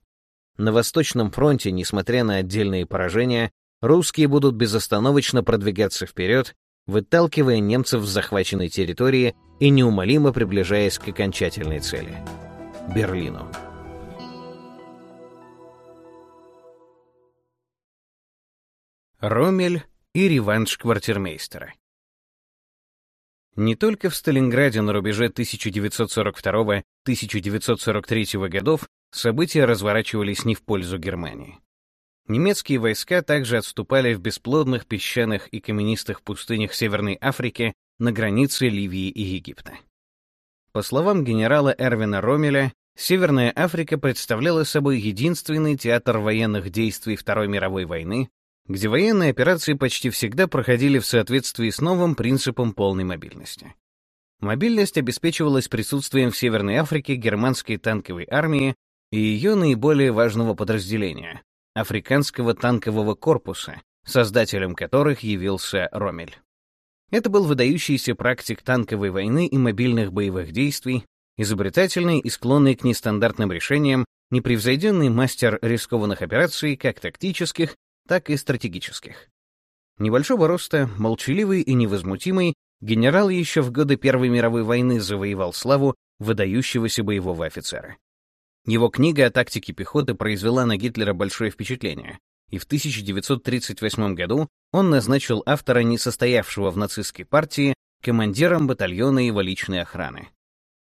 На Восточном фронте, несмотря на отдельные поражения, русские будут безостановочно продвигаться вперед, выталкивая немцев с захваченной территории и неумолимо приближаясь к окончательной цели — Берлину. Ромель и реванш квартирмейстера не только в Сталинграде на рубеже 1942-1943 годов события разворачивались не в пользу Германии. Немецкие войска также отступали в бесплодных песчаных и каменистых пустынях Северной Африки на границе Ливии и Египта. По словам генерала Эрвина Ромеля, Северная Африка представляла собой единственный театр военных действий Второй мировой войны, где военные операции почти всегда проходили в соответствии с новым принципом полной мобильности. Мобильность обеспечивалась присутствием в Северной Африке германской танковой армии и ее наиболее важного подразделения — Африканского танкового корпуса, создателем которых явился Ромель. Это был выдающийся практик танковой войны и мобильных боевых действий, изобретательный и склонный к нестандартным решениям, непревзойденный мастер рискованных операций как тактических, так и стратегических. Небольшого роста, молчаливый и невозмутимый, генерал еще в годы Первой мировой войны завоевал славу выдающегося боевого офицера. Его книга о тактике пехоты произвела на Гитлера большое впечатление, и в 1938 году он назначил автора, несостоявшего в нацистской партии, командиром батальона его личной охраны.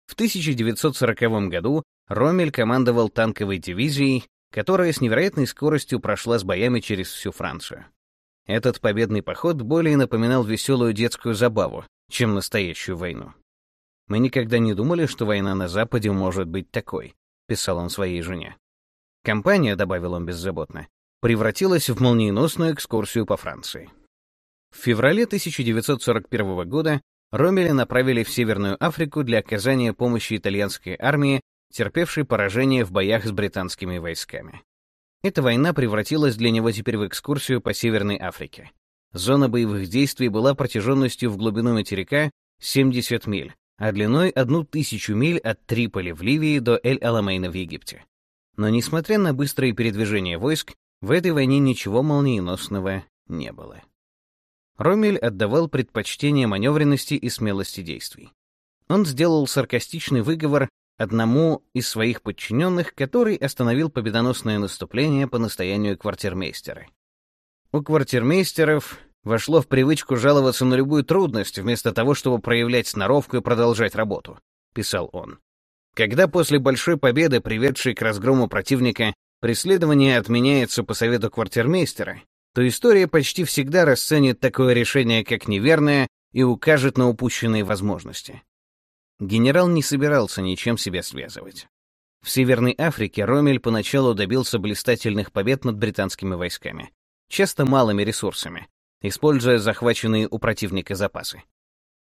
В 1940 году Роммель командовал танковой дивизией, которая с невероятной скоростью прошла с боями через всю Францию. Этот победный поход более напоминал веселую детскую забаву, чем настоящую войну. «Мы никогда не думали, что война на Западе может быть такой», — писал он своей жене. Компания, добавил он беззаботно, превратилась в молниеносную экскурсию по Франции. В феврале 1941 года Ромеля направили в Северную Африку для оказания помощи итальянской армии, терпевшей поражение в боях с британскими войсками. Эта война превратилась для него теперь в экскурсию по Северной Африке. Зона боевых действий была протяженностью в глубину материка 70 миль, а длиной 1000 миль от Триполи в Ливии до Эль-Аламейна в Египте. Но несмотря на быстрые передвижения войск, в этой войне ничего молниеносного не было. Ромель отдавал предпочтение маневренности и смелости действий. Он сделал саркастичный выговор одному из своих подчиненных, который остановил победоносное наступление по настоянию квартирмейстера. У квартирмейстеров вошло в привычку жаловаться на любую трудность, вместо того, чтобы проявлять сноровку и продолжать работу, писал он. Когда после большой победы, приведшей к разгрому противника, преследование отменяется по совету квартирмейстера, то история почти всегда расценит такое решение как неверное и укажет на упущенные возможности. Генерал не собирался ничем себя связывать. В Северной Африке Ромель поначалу добился блистательных побед над британскими войсками, часто малыми ресурсами, используя захваченные у противника запасы.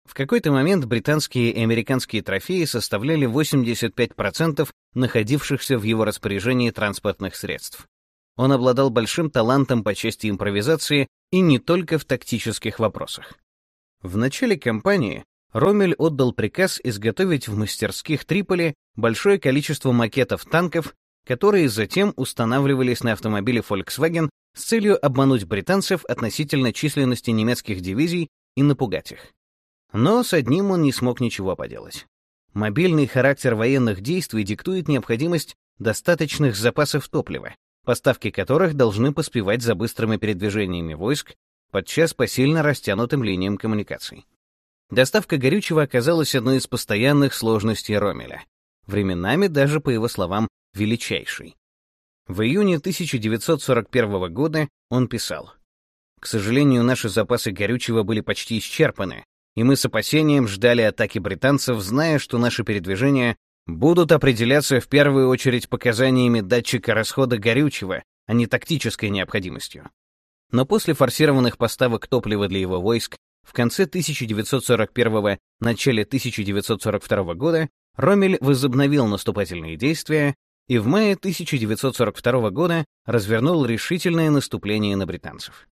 В какой-то момент британские и американские трофеи составляли 85% находившихся в его распоряжении транспортных средств. Он обладал большим талантом по части импровизации и не только в тактических вопросах. В начале кампании Ромель отдал приказ изготовить в мастерских Триполи большое количество макетов танков, которые затем устанавливались на автомобиле Volkswagen с целью обмануть британцев относительно численности немецких дивизий и напугать их. Но с одним он не смог ничего поделать. Мобильный характер военных действий диктует необходимость достаточных запасов топлива, поставки которых должны поспевать за быстрыми передвижениями войск, подчас по сильно растянутым линиям коммуникаций. Доставка горючего оказалась одной из постоянных сложностей Ромеля, временами даже, по его словам, величайшей. В июне 1941 года он писал, «К сожалению, наши запасы горючего были почти исчерпаны, и мы с опасением ждали атаки британцев, зная, что наши передвижения будут определяться в первую очередь показаниями датчика расхода горючего, а не тактической необходимостью. Но после форсированных поставок топлива для его войск в конце 1941 начале 1942 года Ромель возобновил наступательные действия и в мае 1942 года развернул решительное наступление на британцев.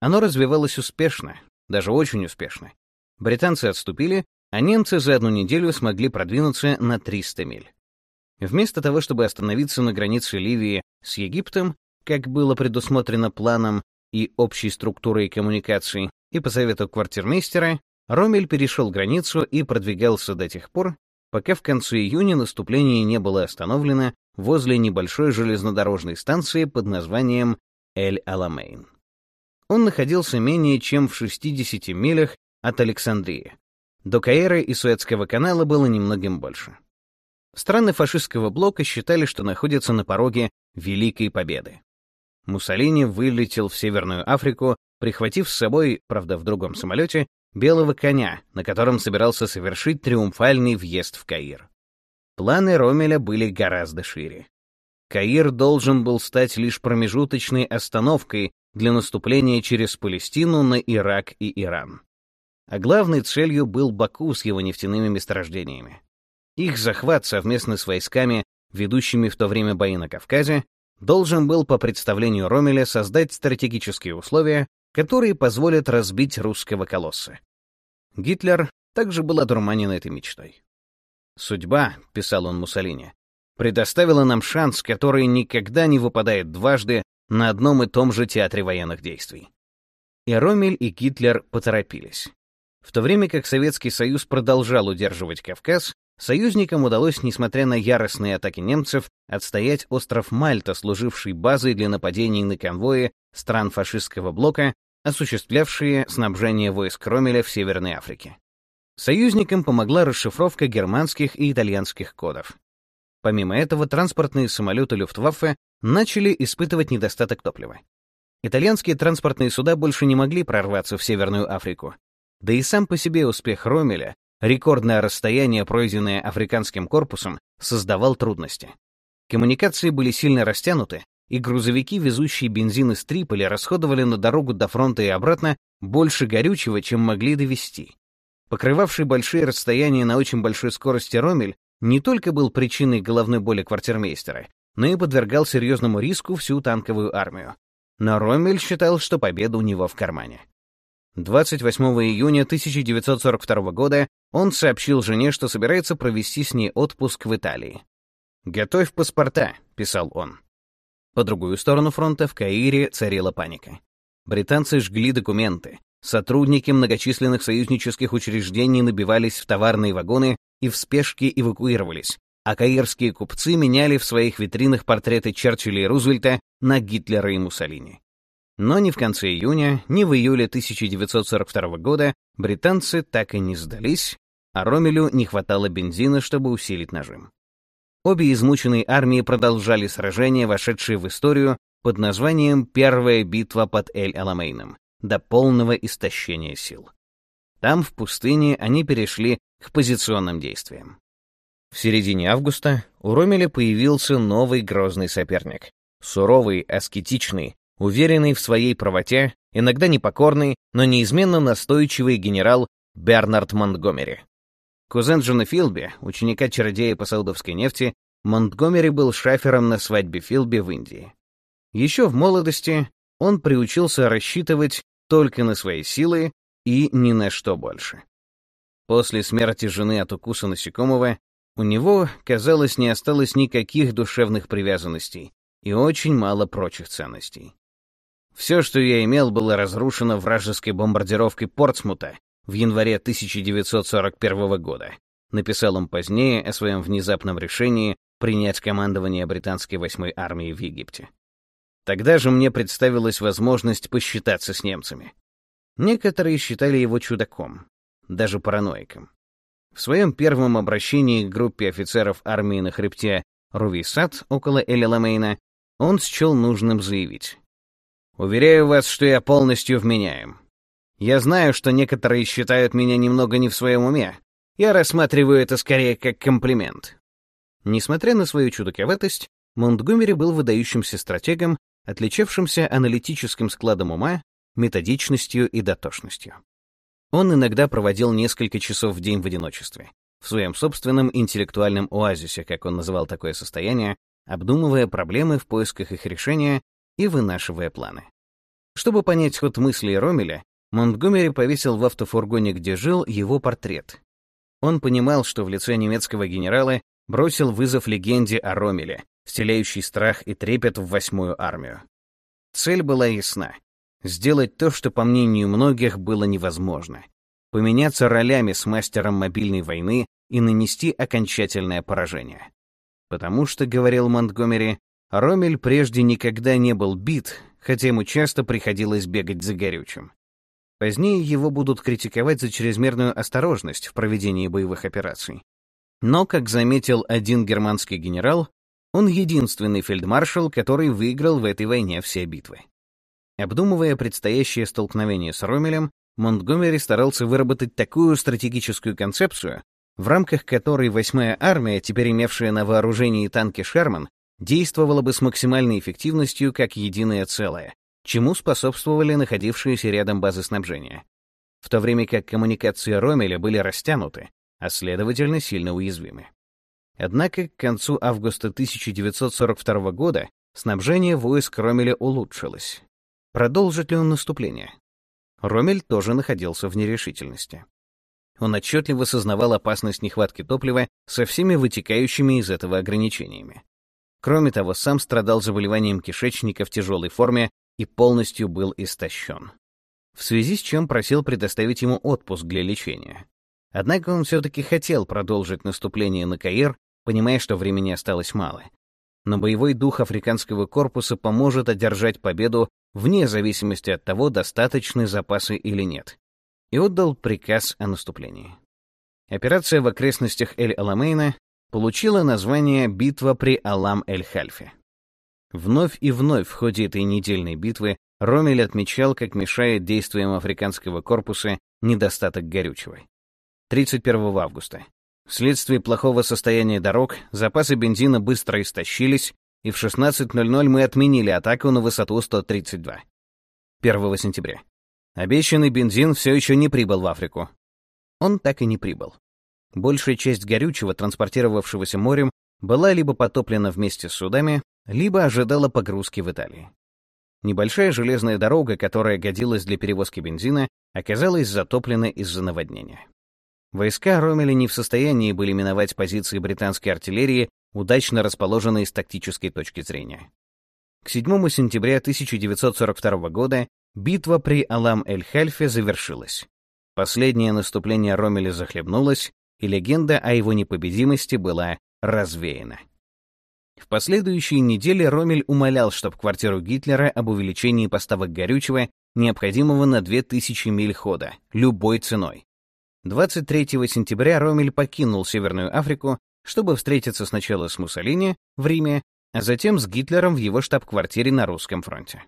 Оно развивалось успешно, даже очень успешно. Британцы отступили, а немцы за одну неделю смогли продвинуться на 300 миль. Вместо того, чтобы остановиться на границе Ливии с Египтом, как было предусмотрено планом и общей структурой коммуникаций, и по совету квартирмейстера Ромель перешел границу и продвигался до тех пор, пока в конце июня наступление не было остановлено возле небольшой железнодорожной станции под названием Эль-Аламейн. Он находился менее чем в 60 милях от Александрии. До Каира и Суэцкого канала было немногим больше. Страны фашистского блока считали, что находятся на пороге Великой Победы. Муссолини вылетел в Северную Африку прихватив с собой, правда в другом самолете, белого коня, на котором собирался совершить триумфальный въезд в Каир. Планы Ромеля были гораздо шире. Каир должен был стать лишь промежуточной остановкой для наступления через Палестину на Ирак и Иран. а главной целью был Баку с его нефтяными месторождениями. Их захват совместно с войсками, ведущими в то время бои на Кавказе, должен был, по представлению Ромеля, создать стратегические условия, которые позволят разбить русского колосса. Гитлер также был одурманен этой мечтой. «Судьба», — писал он Муссолини, — «предоставила нам шанс, который никогда не выпадает дважды на одном и том же театре военных действий». И Ромель, и Гитлер поторопились. В то время как Советский Союз продолжал удерживать Кавказ, союзникам удалось, несмотря на яростные атаки немцев, отстоять остров Мальта, служивший базой для нападений на конвои стран фашистского блока, осуществлявшие снабжение войск Ромеля в Северной Африке. Союзникам помогла расшифровка германских и итальянских кодов. Помимо этого, транспортные самолеты Люфтваффе начали испытывать недостаток топлива. Итальянские транспортные суда больше не могли прорваться в Северную Африку. Да и сам по себе успех Ромеля, рекордное расстояние, пройденное африканским корпусом, создавал трудности. Коммуникации были сильно растянуты, и грузовики, везущие бензин из Триполи, расходовали на дорогу до фронта и обратно больше горючего, чем могли довести. Покрывавший большие расстояния на очень большой скорости Ромель не только был причиной головной боли квартирмейстера, но и подвергал серьезному риску всю танковую армию. Но Ромель считал, что победа у него в кармане. 28 июня 1942 года он сообщил жене, что собирается провести с ней отпуск в Италии. «Готовь паспорта», — писал он. По другую сторону фронта в Каире царила паника. Британцы жгли документы, Сотрудники многочисленных союзнических учреждений набивались в товарные вагоны и в спешке эвакуировались, а каирские купцы меняли в своих витринах портреты Черчилля и Рузвельта на Гитлера и Муссолини. Но ни в конце июня, ни в июле 1942 года британцы так и не сдались, а Ромелю не хватало бензина, чтобы усилить нажим. Обе измученные армии продолжали сражения, вошедшие в историю под названием «Первая битва под Эль-Аламейном», до полного истощения сил. Там, в пустыне, они перешли к позиционным действиям. В середине августа у Ромеля появился новый грозный соперник. Суровый, аскетичный, уверенный в своей правоте, иногда непокорный, но неизменно настойчивый генерал Бернард Монтгомери. Кузен Джона Филби, ученика чародея по саудовской нефти, Монтгомери был шафером на свадьбе Филби в Индии. Еще в молодости он приучился рассчитывать только на свои силы и ни на что больше. После смерти жены от укуса насекомого у него, казалось, не осталось никаких душевных привязанностей и очень мало прочих ценностей. Все, что я имел, было разрушено вражеской бомбардировкой Портсмута в январе 1941 года, написал он позднее о своем внезапном решении принять командование британской 8-й армии в Египте. Тогда же мне представилась возможность посчитаться с немцами. Некоторые считали его чудаком, даже параноиком. В своем первом обращении к группе офицеров армии на хребте Рувисат около Эль-Ламейна он счел нужным заявить. «Уверяю вас, что я полностью вменяем. Я знаю, что некоторые считают меня немного не в своем уме. Я рассматриваю это скорее как комплимент». Несмотря на свою чудаковатость, Монтгомери был выдающимся стратегом отличавшимся аналитическим складом ума, методичностью и дотошностью. Он иногда проводил несколько часов в день в одиночестве, в своем собственном интеллектуальном оазисе, как он называл такое состояние, обдумывая проблемы в поисках их решения и вынашивая планы. Чтобы понять ход мыслей Ромеля, Монтгомери повесил в автофургоне, где жил, его портрет. Он понимал, что в лице немецкого генерала бросил вызов легенде о Ромеле, вселяющий страх и трепет в восьмую армию. Цель была ясна — сделать то, что, по мнению многих, было невозможно — поменяться ролями с мастером мобильной войны и нанести окончательное поражение. Потому что, говорил Монтгомери, Ромель прежде никогда не был бит, хотя ему часто приходилось бегать за горючим. Позднее его будут критиковать за чрезмерную осторожность в проведении боевых операций. Но, как заметил один германский генерал, он единственный фельдмаршал, который выиграл в этой войне все битвы. Обдумывая предстоящее столкновение с Ромелем, Монтгомери старался выработать такую стратегическую концепцию, в рамках которой 8-я армия, теперь имевшая на вооружении танки «Шерман», действовала бы с максимальной эффективностью как единое целое, чему способствовали находившиеся рядом базы снабжения. в то время как коммуникации Ромеля были растянуты, а следовательно сильно уязвимы. Однако к концу августа 1942 года снабжение войск Ромеля улучшилось. Продолжит ли он наступление? Ромель тоже находился в нерешительности. Он отчетливо сознавал опасность нехватки топлива со всеми вытекающими из этого ограничениями. Кроме того, сам страдал заболеванием кишечника в тяжелой форме и полностью был истощен. В связи с чем просил предоставить ему отпуск для лечения. Однако он все-таки хотел продолжить наступление на Каир, понимая, что времени осталось мало. Но боевой дух африканского корпуса поможет одержать победу вне зависимости от того, достаточны запасы или нет. И отдал приказ о наступлении. Операция в окрестностях Эль-Аламейна получила название «Битва при Алам-эль-Хальфе». Вновь и вновь в ходе этой недельной битвы Ромель отмечал, как мешает действиям африканского корпуса недостаток горючего. 31 августа. Вследствие плохого состояния дорог, запасы бензина быстро истощились, и в 16.00 мы отменили атаку на высоту 132. 1 сентября. Обещанный бензин все еще не прибыл в Африку. Он так и не прибыл. Большая часть горючего, транспортировавшегося морем, была либо потоплена вместе с судами, либо ожидала погрузки в Италии. Небольшая железная дорога, которая годилась для перевозки бензина, оказалась затоплена из-за наводнения. Войска Ромеля не в состоянии были миновать позиции британской артиллерии, удачно расположенные с тактической точки зрения. К 7 сентября 1942 года битва при Алам-эль-Хальфе завершилась. Последнее наступление Ромеля захлебнулось, и легенда о его непобедимости была развеяна. В последующие недели Ромель умолял штаб-квартиру Гитлера об увеличении поставок горючего, необходимого на 2000 миль хода, любой ценой. 23 сентября Ромель покинул Северную Африку, чтобы встретиться сначала с Муссолини в Риме, а затем с Гитлером в его штаб-квартире на русском фронте.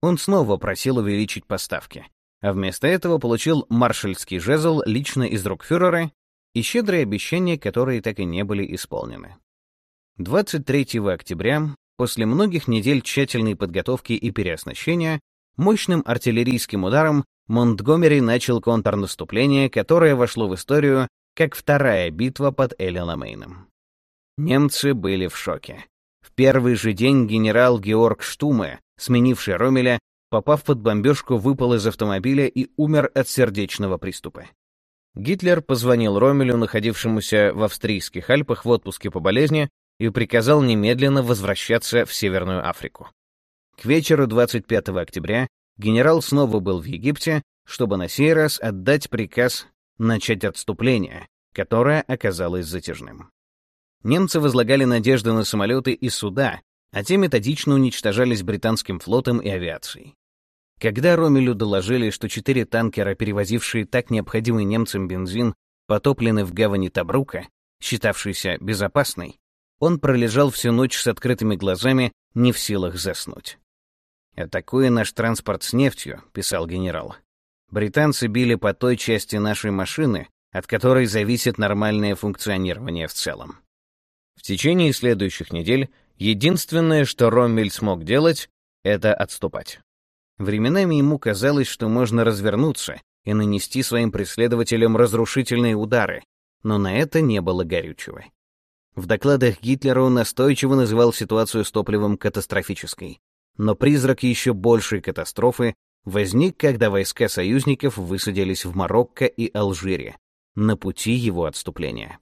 Он снова просил увеличить поставки, а вместо этого получил маршальский жезл лично из рук фюрера и щедрые обещания, которые так и не были исполнены. 23 октября, после многих недель тщательной подготовки и переоснащения, мощным артиллерийским ударом Монтгомери начал контрнаступление, которое вошло в историю как вторая битва под Эль-Аламейном. Немцы были в шоке. В первый же день генерал Георг Штуме, сменивший Ромеля, попав под бомбежку, выпал из автомобиля и умер от сердечного приступа. Гитлер позвонил Ромелю, находившемуся в австрийских Альпах в отпуске по болезни, и приказал немедленно возвращаться в Северную Африку. К вечеру 25 октября генерал снова был в Египте, чтобы на сей раз отдать приказ начать отступление, которое оказалось затяжным. Немцы возлагали надежды на самолеты и суда, а те методично уничтожались британским флотом и авиацией. Когда Ромелю доложили, что четыре танкера, перевозившие так необходимый немцам бензин, потоплены в гавани Табрука, считавшейся безопасной, он пролежал всю ночь с открытыми глазами, не в силах заснуть. «Атакуя наш транспорт с нефтью», — писал генерал, «британцы били по той части нашей машины, от которой зависит нормальное функционирование в целом». В течение следующих недель единственное, что Роммель смог делать, это отступать. Временами ему казалось, что можно развернуться и нанести своим преследователям разрушительные удары, но на это не было горючего. В докладах Гитлера он настойчиво называл ситуацию с топливом катастрофической. Но призрак еще большей катастрофы возник, когда войска союзников высадились в Марокко и Алжире, на пути его отступления.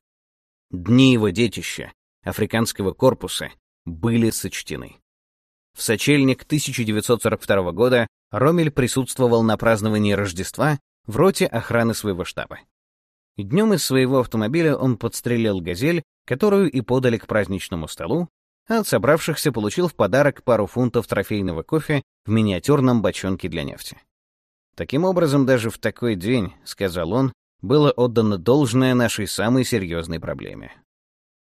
Дни его детища, африканского корпуса, были сочтены. В сочельник 1942 года Ромель присутствовал на праздновании Рождества в роте охраны своего штаба. Днем из своего автомобиля он подстрелил «Газель» которую и подали к праздничному столу, а от собравшихся получил в подарок пару фунтов трофейного кофе в миниатюрном бочонке для нефти. Таким образом, даже в такой день, сказал он, было отдано должное нашей самой серьезной проблеме.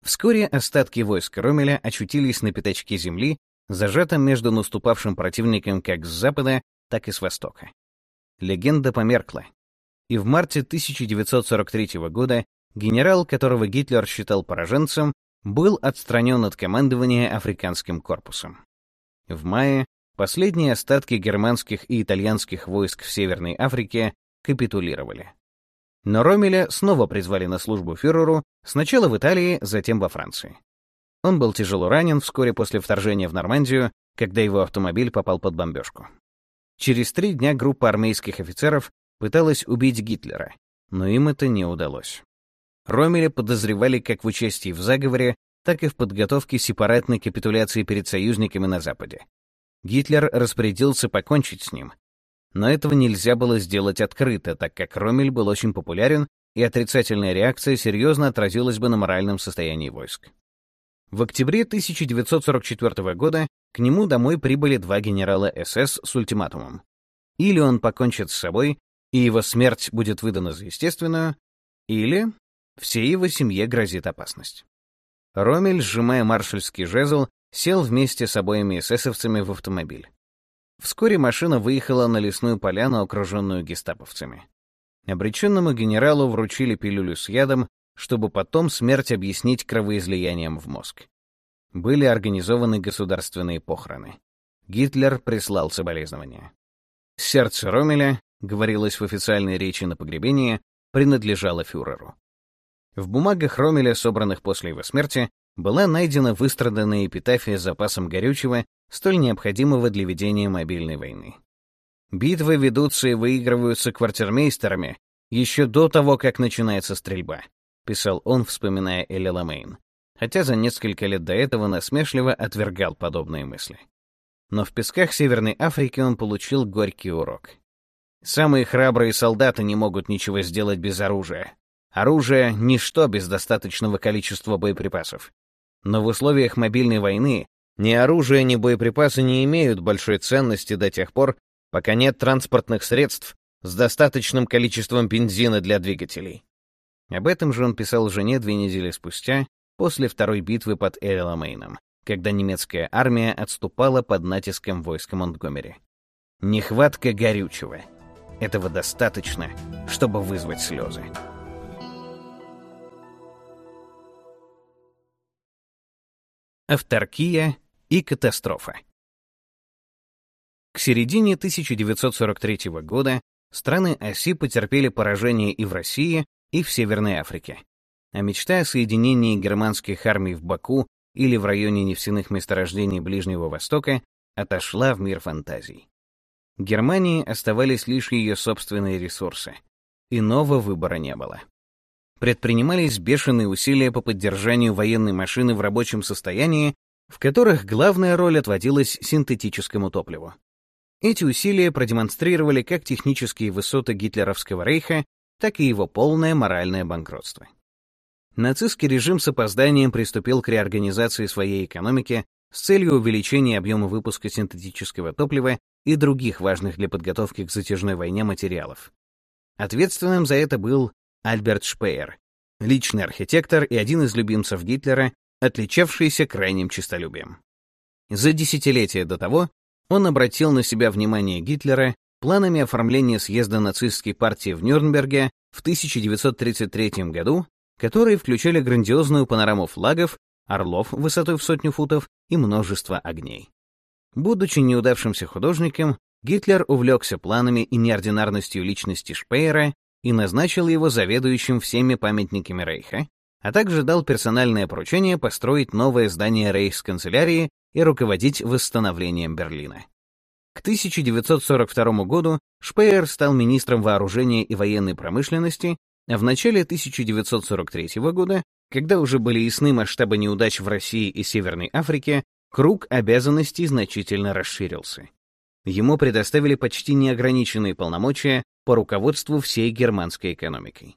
Вскоре остатки войск Ромеля очутились на пятачке земли, зажатом между наступавшим противником как с запада, так и с востока. Легенда померкла, и в марте 1943 года генерал, которого Гитлер считал пораженцем, был отстранен от командования африканским корпусом. В мае последние остатки германских и итальянских войск в Северной Африке капитулировали. Но Ромеля снова призвали на службу фюреру, сначала в Италии, затем во Франции. Он был тяжело ранен вскоре после вторжения в Нормандию, когда его автомобиль попал под бомбежку. Через три дня группа армейских офицеров пыталась убить Гитлера, но им это не удалось. Ромеля подозревали как в участии в заговоре, так и в подготовке сепаратной капитуляции перед союзниками на Западе. Гитлер распорядился покончить с ним. Но этого нельзя было сделать открыто, так как Ромель был очень популярен, и отрицательная реакция серьезно отразилась бы на моральном состоянии войск. В октябре 1944 года к нему домой прибыли два генерала СС с ультиматумом. Или он покончит с собой, и его смерть будет выдана за естественную, или всей его семье грозит опасность. Ромель, сжимая маршальский жезл, сел вместе с обоими эсэсовцами в автомобиль. Вскоре машина выехала на лесную поляну, окруженную гестаповцами. Обреченному генералу вручили пилюлю с ядом, чтобы потом смерть объяснить кровоизлиянием в мозг. Были организованы государственные похороны. Гитлер прислал соболезнования. Сердце Ромеля, говорилось в официальной речи на погребении, принадлежало фюреру. В бумагах Ромеля, собранных после его смерти, была найдена выстраданная эпитафия с запасом горючего, столь необходимого для ведения мобильной войны. Битвы ведутся и выигрываются квартирмейстерами еще до того, как начинается стрельба, писал он, вспоминая Эля Ламейн, хотя за несколько лет до этого насмешливо отвергал подобные мысли. Но в песках Северной Африки он получил горький урок. Самые храбрые солдаты не могут ничего сделать без оружия. Оружие — ничто без достаточного количества боеприпасов. Но в условиях мобильной войны ни оружие, ни боеприпасы не имеют большой ценности до тех пор, пока нет транспортных средств с достаточным количеством бензина для двигателей. Об этом же он писал жене две недели спустя, после второй битвы под Эреламейном, когда немецкая армия отступала под натиском войска Монтгомери. Нехватка горючего. Этого достаточно, чтобы вызвать слезы. Авторкия и катастрофа. К середине 1943 года страны оси потерпели поражение и в России, и в Северной Африке. А мечта о соединении германских армий в Баку или в районе нефтяных месторождений Ближнего Востока отошла в мир фантазий. Германии оставались лишь ее собственные ресурсы. Иного выбора не было предпринимались бешеные усилия по поддержанию военной машины в рабочем состоянии, в которых главная роль отводилась синтетическому топливу. Эти усилия продемонстрировали как технические высоты гитлеровского рейха, так и его полное моральное банкротство. Нацистский режим с опозданием приступил к реорганизации своей экономики с целью увеличения объема выпуска синтетического топлива и других важных для подготовки к затяжной войне материалов. Ответственным за это был Альберт Шпеер, личный архитектор и один из любимцев Гитлера, отличавшийся крайним честолюбием. За десятилетия до того он обратил на себя внимание Гитлера планами оформления съезда нацистской партии в Нюрнберге в 1933 году, которые включали грандиозную панораму флагов, орлов высотой в сотню футов и множество огней. Будучи неудавшимся художником, Гитлер увлекся планами и неординарностью личности Шпеера и назначил его заведующим всеми памятниками Рейха, а также дал персональное поручение построить новое здание рейхсканцелярии и руководить восстановлением Берлина. К 1942 году Шпеер стал министром вооружения и военной промышленности, а в начале 1943 года, когда уже были ясны масштабы неудач в России и Северной Африке, круг обязанностей значительно расширился. Ему предоставили почти неограниченные полномочия по руководству всей германской экономикой.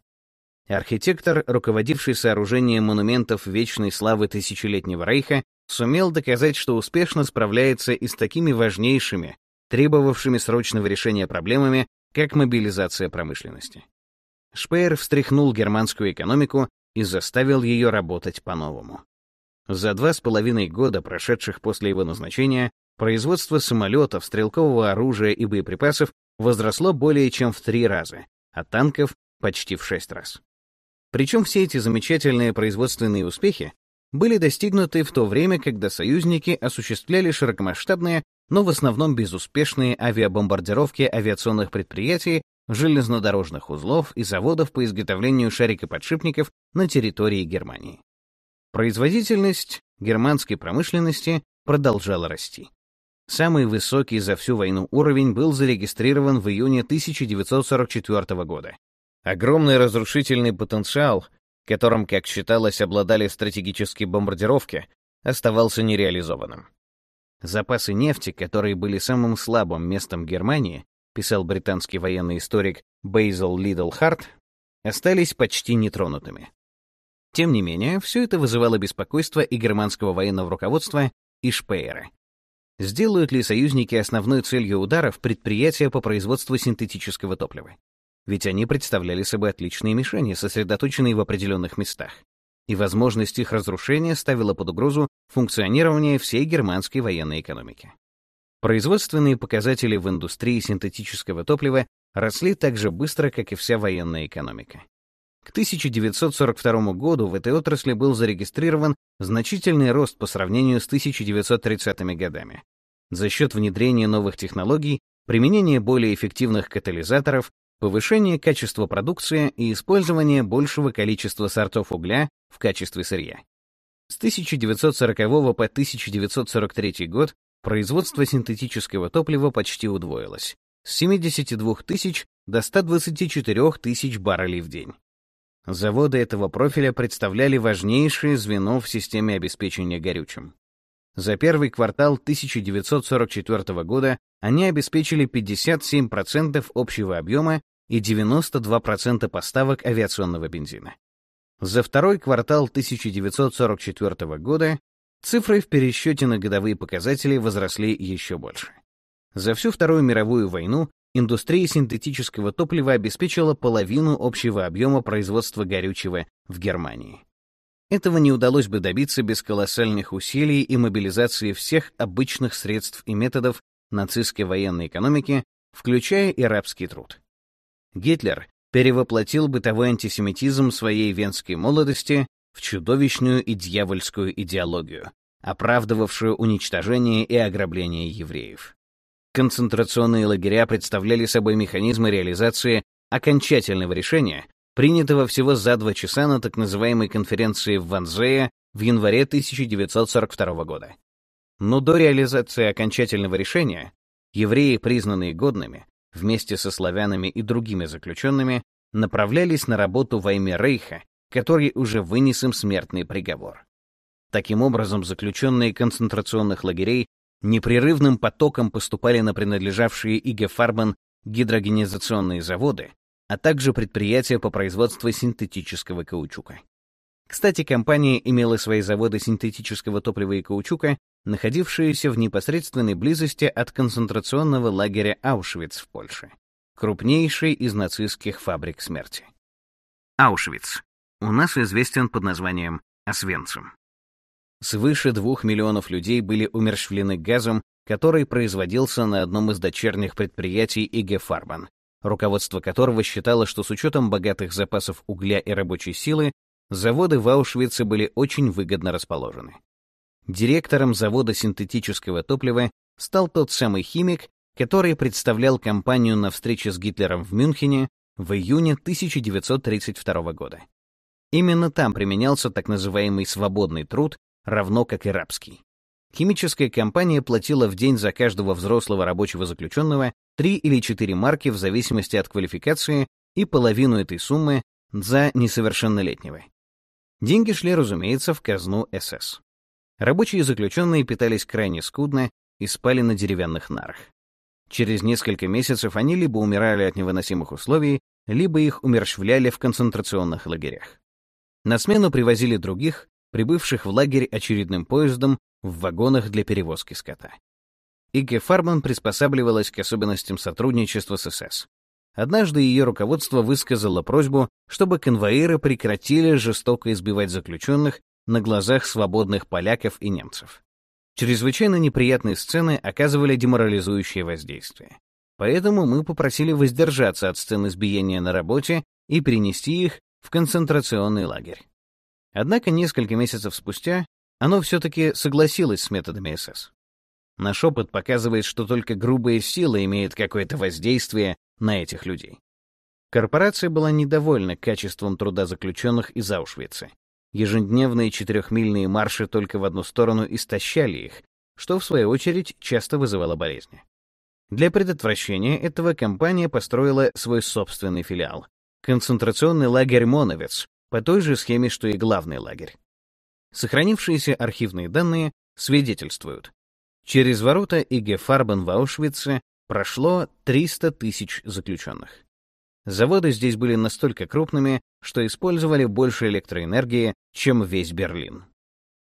Архитектор, руководивший сооружением монументов вечной славы тысячелетнего рейха, сумел доказать, что успешно справляется и с такими важнейшими, требовавшими срочного решения проблемами, как мобилизация промышленности. Шпеер встряхнул германскую экономику и заставил ее работать по-новому. За два с половиной года, прошедших после его назначения, производство самолетов, стрелкового оружия и боеприпасов возросло более чем в три раза, а танков — почти в шесть раз. Причем все эти замечательные производственные успехи были достигнуты в то время, когда союзники осуществляли широкомасштабные, но в основном безуспешные авиабомбардировки авиационных предприятий железнодорожных узлов и заводов по изготовлению шарикоподшипников на территории Германии. Производительность германской промышленности продолжала расти. Самый высокий за всю войну уровень был зарегистрирован в июне 1944 года. Огромный разрушительный потенциал, которым, как считалось, обладали стратегические бомбардировки, оставался нереализованным. Запасы нефти, которые были самым слабым местом Германии, писал британский военный историк Бейзел Лидл Харт, остались почти нетронутыми. Тем не менее, все это вызывало беспокойство и германского военного руководства, и Шпеера. Сделают ли союзники основной целью ударов предприятия по производству синтетического топлива? Ведь они представляли собой отличные мишени, сосредоточенные в определенных местах. И возможность их разрушения ставила под угрозу функционирование всей германской военной экономики. Производственные показатели в индустрии синтетического топлива росли так же быстро, как и вся военная экономика. К 1942 году в этой отрасли был зарегистрирован значительный рост по сравнению с 1930-ми годами. За счет внедрения новых технологий, применения более эффективных катализаторов, повышения качества продукции и использования большего количества сортов угля в качестве сырья. С 1940 по 1943 год производство синтетического топлива почти удвоилось — с 72 тысяч до 124 тысяч баррелей в день. Заводы этого профиля представляли важнейшее звено в системе обеспечения горючим. За первый квартал 1944 года они обеспечили 57% общего объема и 92% поставок авиационного бензина. За второй квартал 1944 года цифры в пересчете на годовые показатели возросли еще больше. За всю Вторую мировую войну индустрия синтетического топлива обеспечила половину общего объема производства горючего в Германии. Этого не удалось бы добиться без колоссальных усилий и мобилизации всех обычных средств и методов нацистской военной экономики, включая и рабский труд. Гитлер перевоплотил бытовой антисемитизм своей венской молодости в чудовищную и дьявольскую идеологию, оправдывавшую уничтожение и ограбление евреев. Концентрационные лагеря представляли собой механизмы реализации окончательного решения, принятого всего за два часа на так называемой конференции в Ванзее в январе 1942 года. Но до реализации окончательного решения евреи, признанные годными, вместе со славянами и другими заключенными, направлялись на работу во имя Рейха, который уже вынес им смертный приговор. Таким образом, заключенные концентрационных лагерей непрерывным потоком поступали на принадлежавшие Иге Фарбан гидрогенизационные заводы, а также предприятия по производству синтетического каучука. Кстати, компания имела свои заводы синтетического топлива и каучука, находившиеся в непосредственной близости от концентрационного лагеря Аушвиц в Польше, крупнейшей из нацистских фабрик смерти. Аушвиц. У нас известен под названием Освенцим. Свыше двух миллионов людей были умерщвлены газом, который производился на одном из дочерних предприятий ИГ Фарбан, руководство которого считало, что с учетом богатых запасов угля и рабочей силы, заводы в Аушвице были очень выгодно расположены. Директором завода синтетического топлива стал тот самый химик, который представлял компанию на встрече с Гитлером в Мюнхене в июне 1932 года. Именно там применялся так называемый свободный труд, равно как и рабский. Химическая компания платила в день за каждого взрослого рабочего заключенного 3 или 4 марки в зависимости от квалификации и половину этой суммы за несовершеннолетнего. Деньги шли, разумеется, в казну СС. Рабочие заключенные питались крайне скудно и спали на деревянных нарах. Через несколько месяцев они либо умирали от невыносимых условий, либо их умерщвляли в концентрационных лагерях. На смену привозили других, прибывших в лагерь очередным поездом в вагонах для перевозки скота. Иге Фарман приспосабливалась к особенностям сотрудничества с СС. Однажды ее руководство высказало просьбу, чтобы конвоиры прекратили жестоко избивать заключенных на глазах свободных поляков и немцев. Чрезвычайно неприятные сцены оказывали деморализующее воздействие. Поэтому мы попросили воздержаться от сцен избиения на работе и перенести их в концентрационный лагерь. Однако несколько месяцев спустя оно все-таки согласилось с методами СС. Наш опыт показывает, что только грубая сила имеет какое-то воздействие на этих людей. Корпорация была недовольна качеством труда заключенных из Аушвица. Ежедневные четырехмильные марши только в одну сторону истощали их, что, в свою очередь, часто вызывало болезни. Для предотвращения этого компания построила свой собственный филиал — концентрационный лагерь «Моновец», по той же схеме, что и главный лагерь. Сохранившиеся архивные данные свидетельствуют. Через ворота ИГ Фарбен в Аушвице прошло 300 тысяч заключенных. Заводы здесь были настолько крупными, что использовали больше электроэнергии, чем весь Берлин.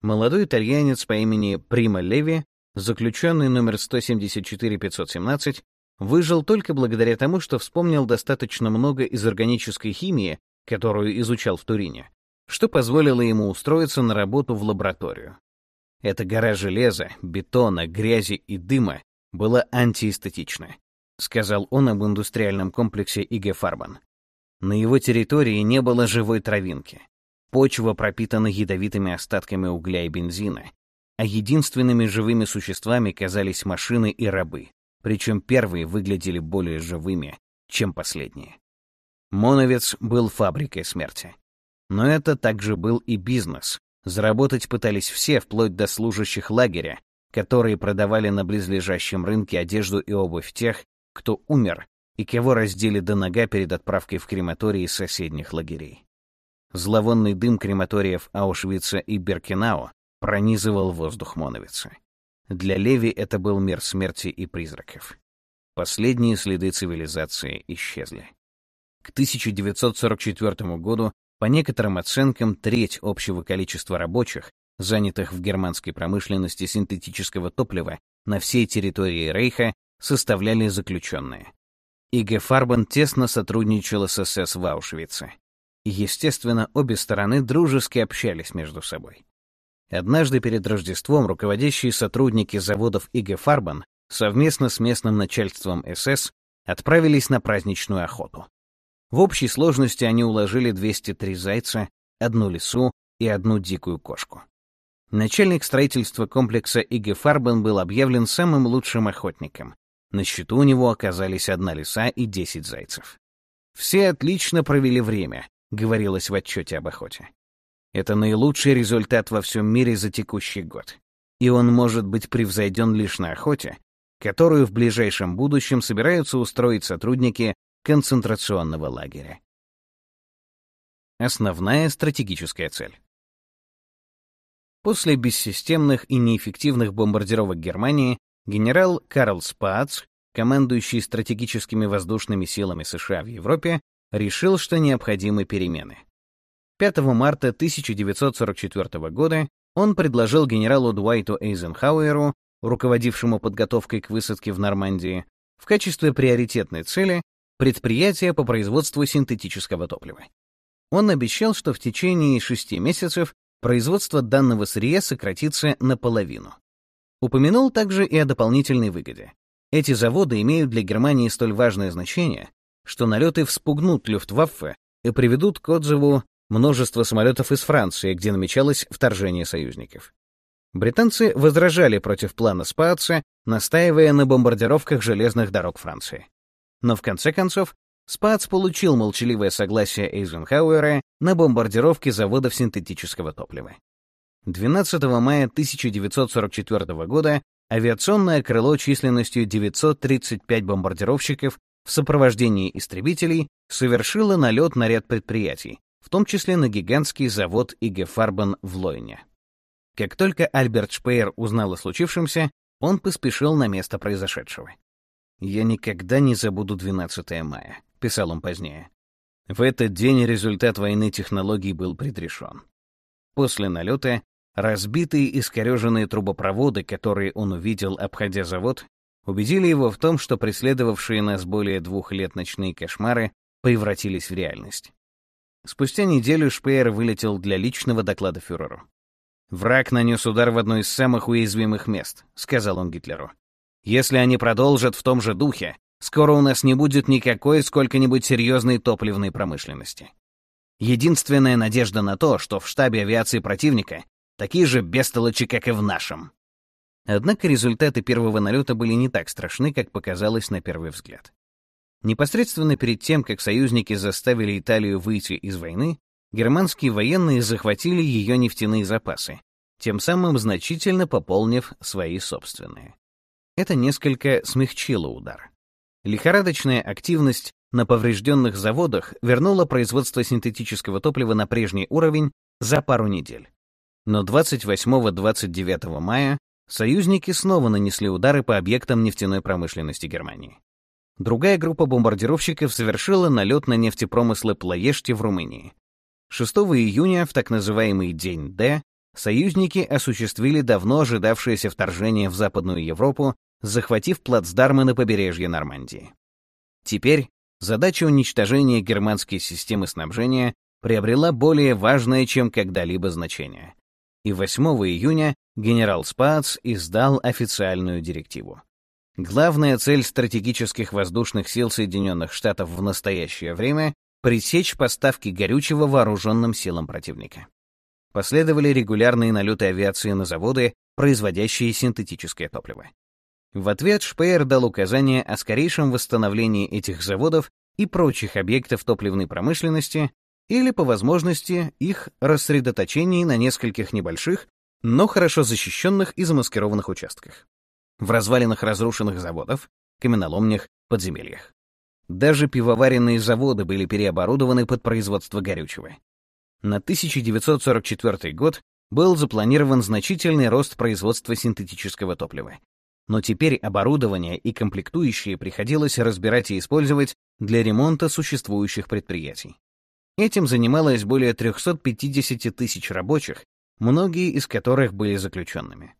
Молодой итальянец по имени Прима Леви, заключенный номер 174-517, выжил только благодаря тому, что вспомнил достаточно много из органической химии, которую изучал в Турине, что позволило ему устроиться на работу в лабораторию. Эта гора железа, бетона, грязи и дыма была антиэстетична, сказал он об индустриальном комплексе ИГ Фарбан. На его территории не было живой травинки. Почва пропитана ядовитыми остатками угля и бензина, а единственными живыми существами казались машины и рабы, причем первые выглядели более живыми, чем последние. Моновец был фабрикой смерти. Но это также был и бизнес. Заработать пытались все, вплоть до служащих лагеря, которые продавали на близлежащем рынке одежду и обувь тех, кто умер и кого раздели до нога перед отправкой в крематории соседних лагерей. Зловонный дым крематориев Аушвица и Беркинау пронизывал воздух Моновицы. Для Леви это был мир смерти и призраков. Последние следы цивилизации исчезли. К 1944 году, по некоторым оценкам, треть общего количества рабочих, занятых в германской промышленности синтетического топлива на всей территории Рейха, составляли заключенные. Иге Фарбан тесно сотрудничала с СС в Аушвице. Естественно, обе стороны дружески общались между собой. Однажды перед Рождеством руководящие сотрудники заводов Иге Фарбан совместно с местным начальством СС отправились на праздничную охоту. В общей сложности они уложили 203 зайца, одну лису и одну дикую кошку. Начальник строительства комплекса Иге Фарбен был объявлен самым лучшим охотником, на счету у него оказались одна лиса и десять зайцев. «Все отлично провели время», — говорилось в отчете об охоте. Это наилучший результат во всем мире за текущий год. И он может быть превзойден лишь на охоте, которую в ближайшем будущем собираются устроить сотрудники концентрационного лагеря. Основная стратегическая цель. После бессистемных и неэффективных бомбардировок Германии генерал Карл Спац, командующий стратегическими воздушными силами США в Европе, решил, что необходимы перемены. 5 марта 1944 года он предложил генералу Дуайту Эйзенхауэру, руководившему подготовкой к высадке в Нормандии, в качестве приоритетной цели предприятие по производству синтетического топлива. Он обещал, что в течение шести месяцев производство данного сырья сократится наполовину. Упомянул также и о дополнительной выгоде. Эти заводы имеют для Германии столь важное значение, что налеты вспугнут Люфтваффе и приведут к отзыву множество самолетов из Франции, где намечалось вторжение союзников. Британцы возражали против плана Спааца, настаивая на бомбардировках железных дорог Франции. Но в конце концов, Спац получил молчаливое согласие Эйзенхауэра на бомбардировки заводов синтетического топлива. 12 мая 1944 года авиационное крыло численностью 935 бомбардировщиков в сопровождении истребителей совершило налет на ряд предприятий, в том числе на гигантский завод ИГ Фарбан в Лойне. Как только Альберт Шпеер узнал о случившемся, он поспешил на место произошедшего. «Я никогда не забуду 12 мая», — писал он позднее. В этот день результат войны технологий был предрешен. После налета разбитые искореженные трубопроводы, которые он увидел, обходя завод, убедили его в том, что преследовавшие нас более двух лет ночные кошмары превратились в реальность. Спустя неделю Шпеер вылетел для личного доклада фюреру. «Враг нанес удар в одно из самых уязвимых мест», — сказал он Гитлеру. «Если они продолжат в том же духе, скоро у нас не будет никакой сколько-нибудь серьезной топливной промышленности. Единственная надежда на то, что в штабе авиации противника такие же бестолочи, как и в нашем. Однако результаты первого налета были не так страшны, как показалось на первый взгляд. Непосредственно перед тем, как союзники заставили Италию выйти из войны, германские военные захватили ее нефтяные запасы, тем самым значительно пополнив свои собственные. Это несколько смягчило удар. Лихорадочная активность на поврежденных заводах вернула производство синтетического топлива на прежний уровень за пару недель. Но 28-29 мая союзники снова нанесли удары по объектам нефтяной промышленности Германии. Другая группа бомбардировщиков совершила налет на нефтепромыслы Плоешти в Румынии. 6 июня, в так называемый День Д, союзники осуществили давно ожидавшееся вторжение в Западную Европу, захватив плацдармы на побережье Нормандии. Теперь задача уничтожения германской системы снабжения приобрела более важное, чем когда-либо значение. И 8 июня генерал Спац издал официальную директиву. Главная цель стратегических воздушных сил Соединенных Штатов в настоящее время — пресечь поставки горючего вооруженным силам противника. Последовали регулярные налеты авиации на заводы, производящие синтетическое топливо. В ответ Шпеер дал указание о скорейшем восстановлении этих заводов и прочих объектов топливной промышленности или, по возможности, их рассредоточении на нескольких небольших, но хорошо защищенных и замаскированных участках в развалинах разрушенных заводов, каменоломнях, подземельях. Даже пивоваренные заводы были переоборудованы под производство горючего. На 1944 год был запланирован значительный рост производства синтетического топлива. Но теперь оборудование и комплектующие приходилось разбирать и использовать для ремонта существующих предприятий. Этим занималось более 350 тысяч рабочих, многие из которых были заключенными.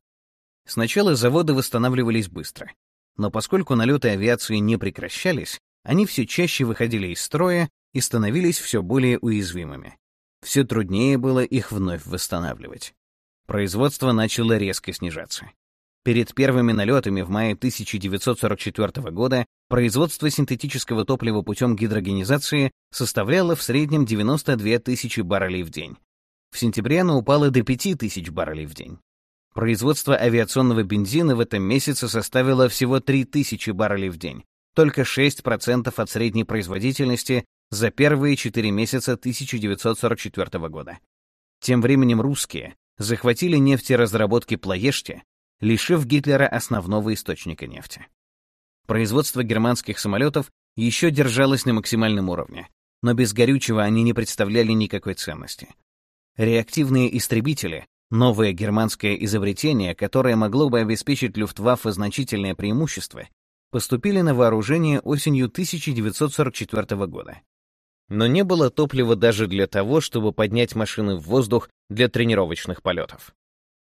Сначала заводы восстанавливались быстро, но поскольку налеты авиации не прекращались, они все чаще выходили из строя и становились все более уязвимыми. Все труднее было их вновь восстанавливать. Производство начало резко снижаться. Перед первыми налетами в мае 1944 года производство синтетического топлива путем гидрогенизации составляло в среднем 92 тысячи баррелей в день. В сентябре оно упало до 5 тысяч баррелей в день. Производство авиационного бензина в этом месяце составило всего 3000 баррелей в день, только 6% от средней производительности за первые 4 месяца 1944 года. Тем временем русские захватили нефтеразработки Плоешти, лишив Гитлера основного источника нефти. Производство германских самолетов еще держалось на максимальном уровне, но без горючего они не представляли никакой ценности. Реактивные истребители Новое германское изобретение, которое могло бы обеспечить Люфтваффе значительное преимущество, поступили на вооружение осенью 1944 года. Но не было топлива даже для того, чтобы поднять машины в воздух для тренировочных полетов.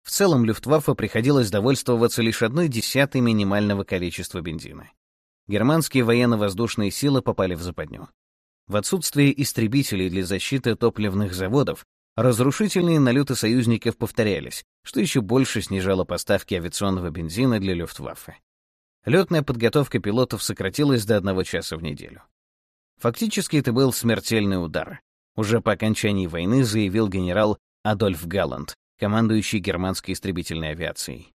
В целом Люфтваффе приходилось довольствоваться лишь одной десятой минимального количества бензина. Германские военно-воздушные силы попали в западню. В отсутствие истребителей для защиты топливных заводов Разрушительные налеты союзников повторялись, что еще больше снижало поставки авиационного бензина для Люфтваффе. Летная подготовка пилотов сократилась до одного часа в неделю. Фактически это был смертельный удар. Уже по окончании войны заявил генерал Адольф Галланд, командующий германской истребительной авиацией.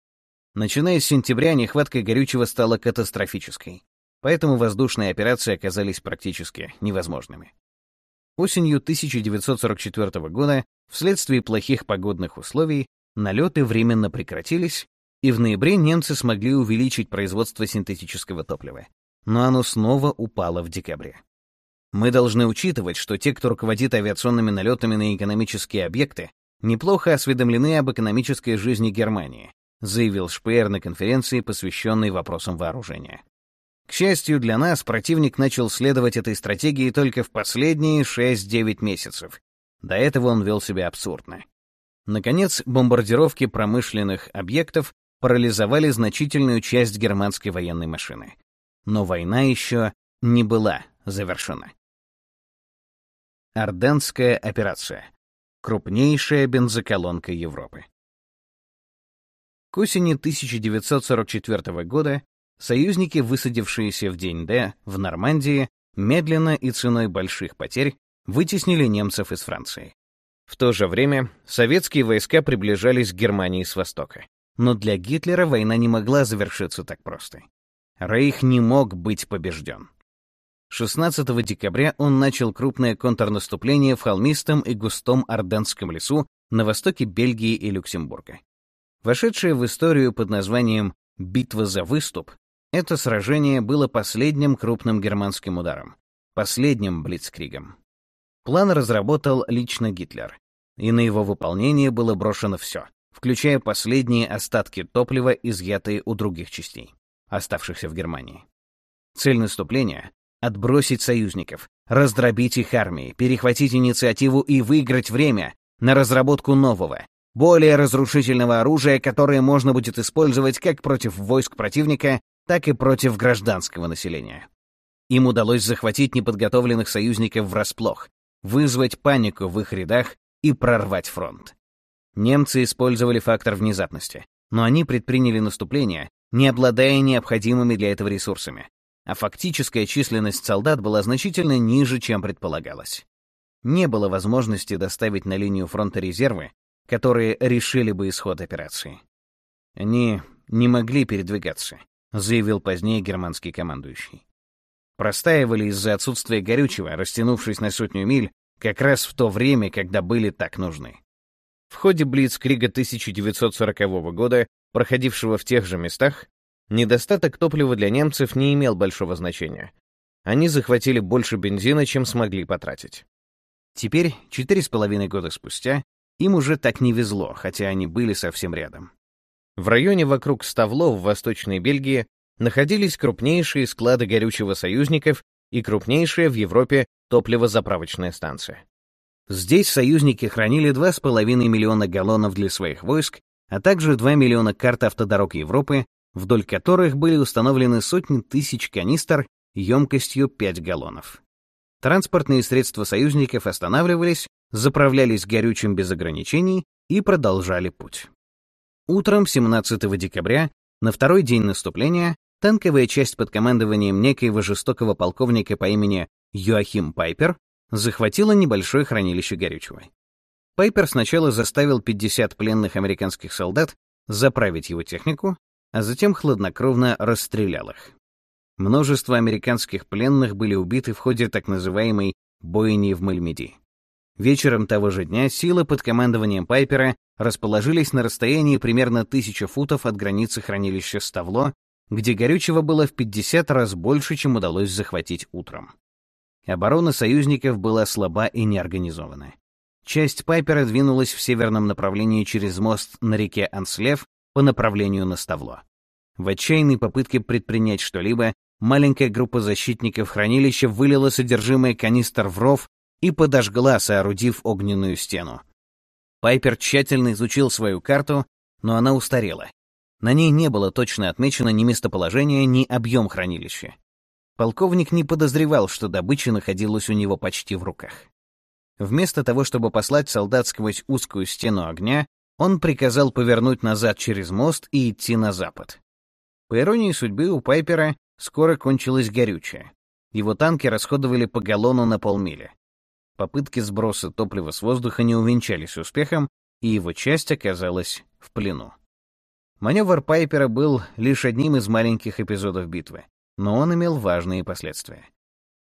Начиная с сентября нехватка горючего стала катастрофической, поэтому воздушные операции оказались практически невозможными. Осенью 1944 года, вследствие плохих погодных условий, налеты временно прекратились, и в ноябре немцы смогли увеличить производство синтетического топлива. Но оно снова упало в декабре. Мы должны учитывать, что те, кто руководит авиационными налетами на экономические объекты, неплохо осведомлены об экономической жизни Германии, заявил Шпеер на конференции, посвященной вопросам вооружения. К счастью для нас, противник начал следовать этой стратегии только в последние 6-9 месяцев. До этого он вел себя абсурдно. Наконец, бомбардировки промышленных объектов парализовали значительную часть германской военной машины. Но война еще не была завершена. Орденская операция. Крупнейшая бензоколонка Европы. К осени 1944 года союзники, высадившиеся в день Д в Нормандии, медленно и ценой больших потерь вытеснили немцев из Франции. В то же время советские войска приближались к Германии с востока. Но для Гитлера война не могла завершиться так просто. Рейх не мог быть побежден. 16 декабря он начал крупное контрнаступление в холмистом и густом Орденском лесу на востоке Бельгии и Люксембурга. Вошедшее в историю под названием «Битва за выступ», это сражение было последним крупным германским ударом, последним блицкригом. План разработал лично Гитлер, и на его выполнение было брошено все, включая последние остатки топлива, изъятые у других частей, оставшихся в Германии. Цель наступления — отбросить союзников, раздробить их армии, перехватить инициативу и выиграть время на разработку нового, более разрушительного оружия, которое можно будет использовать как против войск противника, так и против гражданского населения. Им удалось захватить неподготовленных союзников врасплох, вызвать панику в их рядах и прорвать фронт. Немцы использовали фактор внезапности, но они предприняли наступление, не обладая необходимыми для этого ресурсами, а фактическая численность солдат была значительно ниже, чем предполагалось. Не было возможности доставить на линию фронта резервы, которые решили бы исход операции. Они не могли передвигаться, заявил позднее германский командующий. Простаивали из-за отсутствия горючего, растянувшись на сотню миль, как раз в то время, когда были так нужны. В ходе Блицкрига 1940 года, проходившего в тех же местах, недостаток топлива для немцев не имел большого значения. Они захватили больше бензина, чем смогли потратить. Теперь, четыре с половиной года спустя, им уже так не везло, хотя они были совсем рядом. В районе вокруг Ставло в Восточной Бельгии находились крупнейшие склады горючего союзников и крупнейшая в Европе топливозаправочная станция. Здесь союзники хранили 2,5 миллиона галлонов для своих войск, а также 2 миллиона карт автодорог Европы, вдоль которых были установлены сотни тысяч канистр емкостью 5 галлонов. Транспортные средства союзников останавливались, заправлялись горючим без ограничений и продолжали путь. Утром 17 декабря, на второй день наступления, танковая часть под командованием некоего жестокого полковника по имени Йоахим Пайпер захватила небольшое хранилище горючего. Пайпер сначала заставил 50 пленных американских солдат заправить его технику, а затем хладнокровно расстрелял их. Множество американских пленных были убиты в ходе так называемой «бойни в Мальмеди». Вечером того же дня силы под командованием Пайпера расположились на расстоянии примерно тысячи футов от границы хранилища Ставло, где горючего было в 50 раз больше, чем удалось захватить утром. Оборона союзников была слаба и неорганизована. Часть Пайпера двинулась в северном направлении через мост на реке Анслев по направлению на Ставло. В отчаянной попытке предпринять что-либо, маленькая группа защитников хранилища вылила содержимое канистр в ров и подожгла, соорудив огненную стену. Пайпер тщательно изучил свою карту, но она устарела. На ней не было точно отмечено ни местоположение, ни объем хранилища. Полковник не подозревал, что добыча находилась у него почти в руках. Вместо того, чтобы послать солдат сквозь узкую стену огня, он приказал повернуть назад через мост и идти на запад. По иронии судьбы, у Пайпера скоро кончилось горючее. Его танки расходовали по галлону на полмили. Попытки сброса топлива с воздуха не увенчались успехом, и его часть оказалась в плену. Маневр Пайпера был лишь одним из маленьких эпизодов битвы но он имел важные последствия.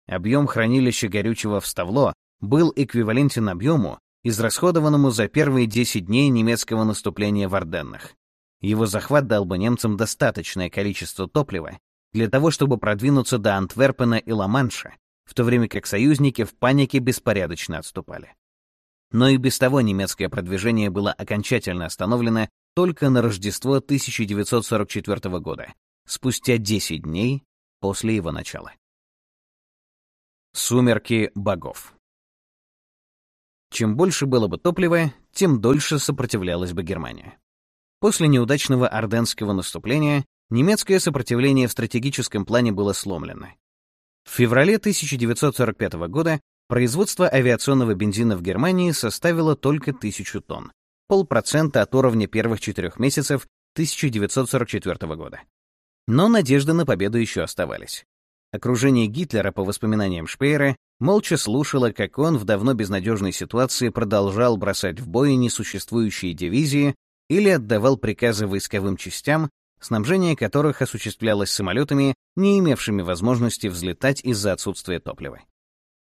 Объем хранилища горючего в Ставло был эквивалентен объему, израсходованному за первые 10 дней немецкого наступления в Орденнах. Его захват дал бы немцам достаточное количество топлива для того, чтобы продвинуться до Антверпена и Ла-Манша, в то время как союзники в панике беспорядочно отступали. Но и без того немецкое продвижение было окончательно остановлено только на Рождество 1944 года, спустя 10 дней после его начала. Сумерки богов. Чем больше было бы топлива, тем дольше сопротивлялась бы Германия. После неудачного орденского наступления немецкое сопротивление в стратегическом плане было сломлено. В феврале 1945 года производство авиационного бензина в Германии составило только тысячу тонн, полпроцента от уровня первых четырех месяцев 1944 года. Но надежды на победу еще оставались. Окружение Гитлера, по воспоминаниям Шпеера, молча слушало, как он в давно безнадежной ситуации продолжал бросать в бой несуществующие дивизии или отдавал приказы войсковым частям, снабжение которых осуществлялось самолетами, не имевшими возможности взлетать из-за отсутствия топлива.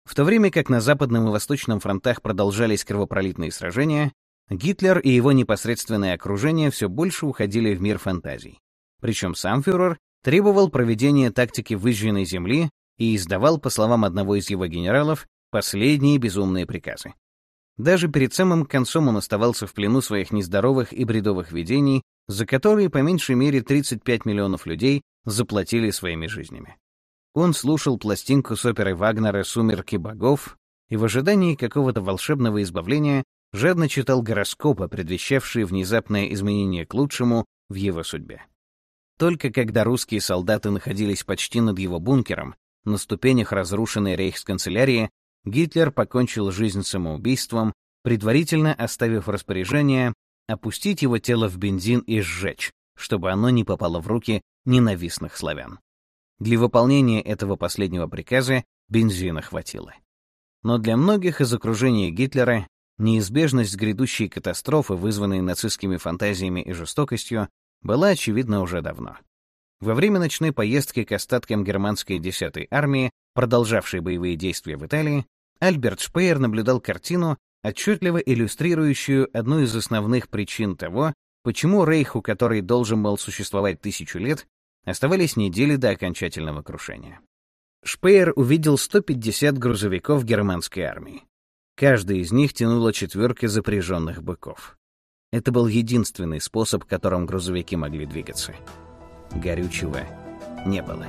В то время как на Западном и Восточном фронтах продолжались кровопролитные сражения, Гитлер и его непосредственное окружение все больше уходили в мир фантазий. Причем сам фюрер требовал проведения тактики выжженной земли и издавал, по словам одного из его генералов, последние безумные приказы. Даже перед самым концом он оставался в плену своих нездоровых и бредовых видений, за которые по меньшей мере 35 миллионов людей заплатили своими жизнями. Он слушал пластинку с оперой Вагнера «Сумерки богов» и в ожидании какого-то волшебного избавления жадно читал гороскопы, предвещавшие внезапное изменение к лучшему в его судьбе. Только когда русские солдаты находились почти над его бункером, на ступенях разрушенной рейхсканцелярии, Гитлер покончил жизнь самоубийством, предварительно оставив распоряжение опустить его тело в бензин и сжечь, чтобы оно не попало в руки ненавистных славян. Для выполнения этого последнего приказа бензина хватило. Но для многих из окружения Гитлера неизбежность грядущей катастрофы, вызванной нацистскими фантазиями и жестокостью, была очевидна уже давно. Во время ночной поездки к остаткам германской 10-й армии, продолжавшей боевые действия в Италии, Альберт Шпеер наблюдал картину, отчетливо иллюстрирующую одну из основных причин того, почему Рейху, который должен был существовать тысячу лет, Оставались недели до окончательного крушения. Шпеер увидел 150 грузовиков германской армии. Каждый из них тянуло четверки запряженных быков. Это был единственный способ, которым грузовики могли двигаться. Горючего не было.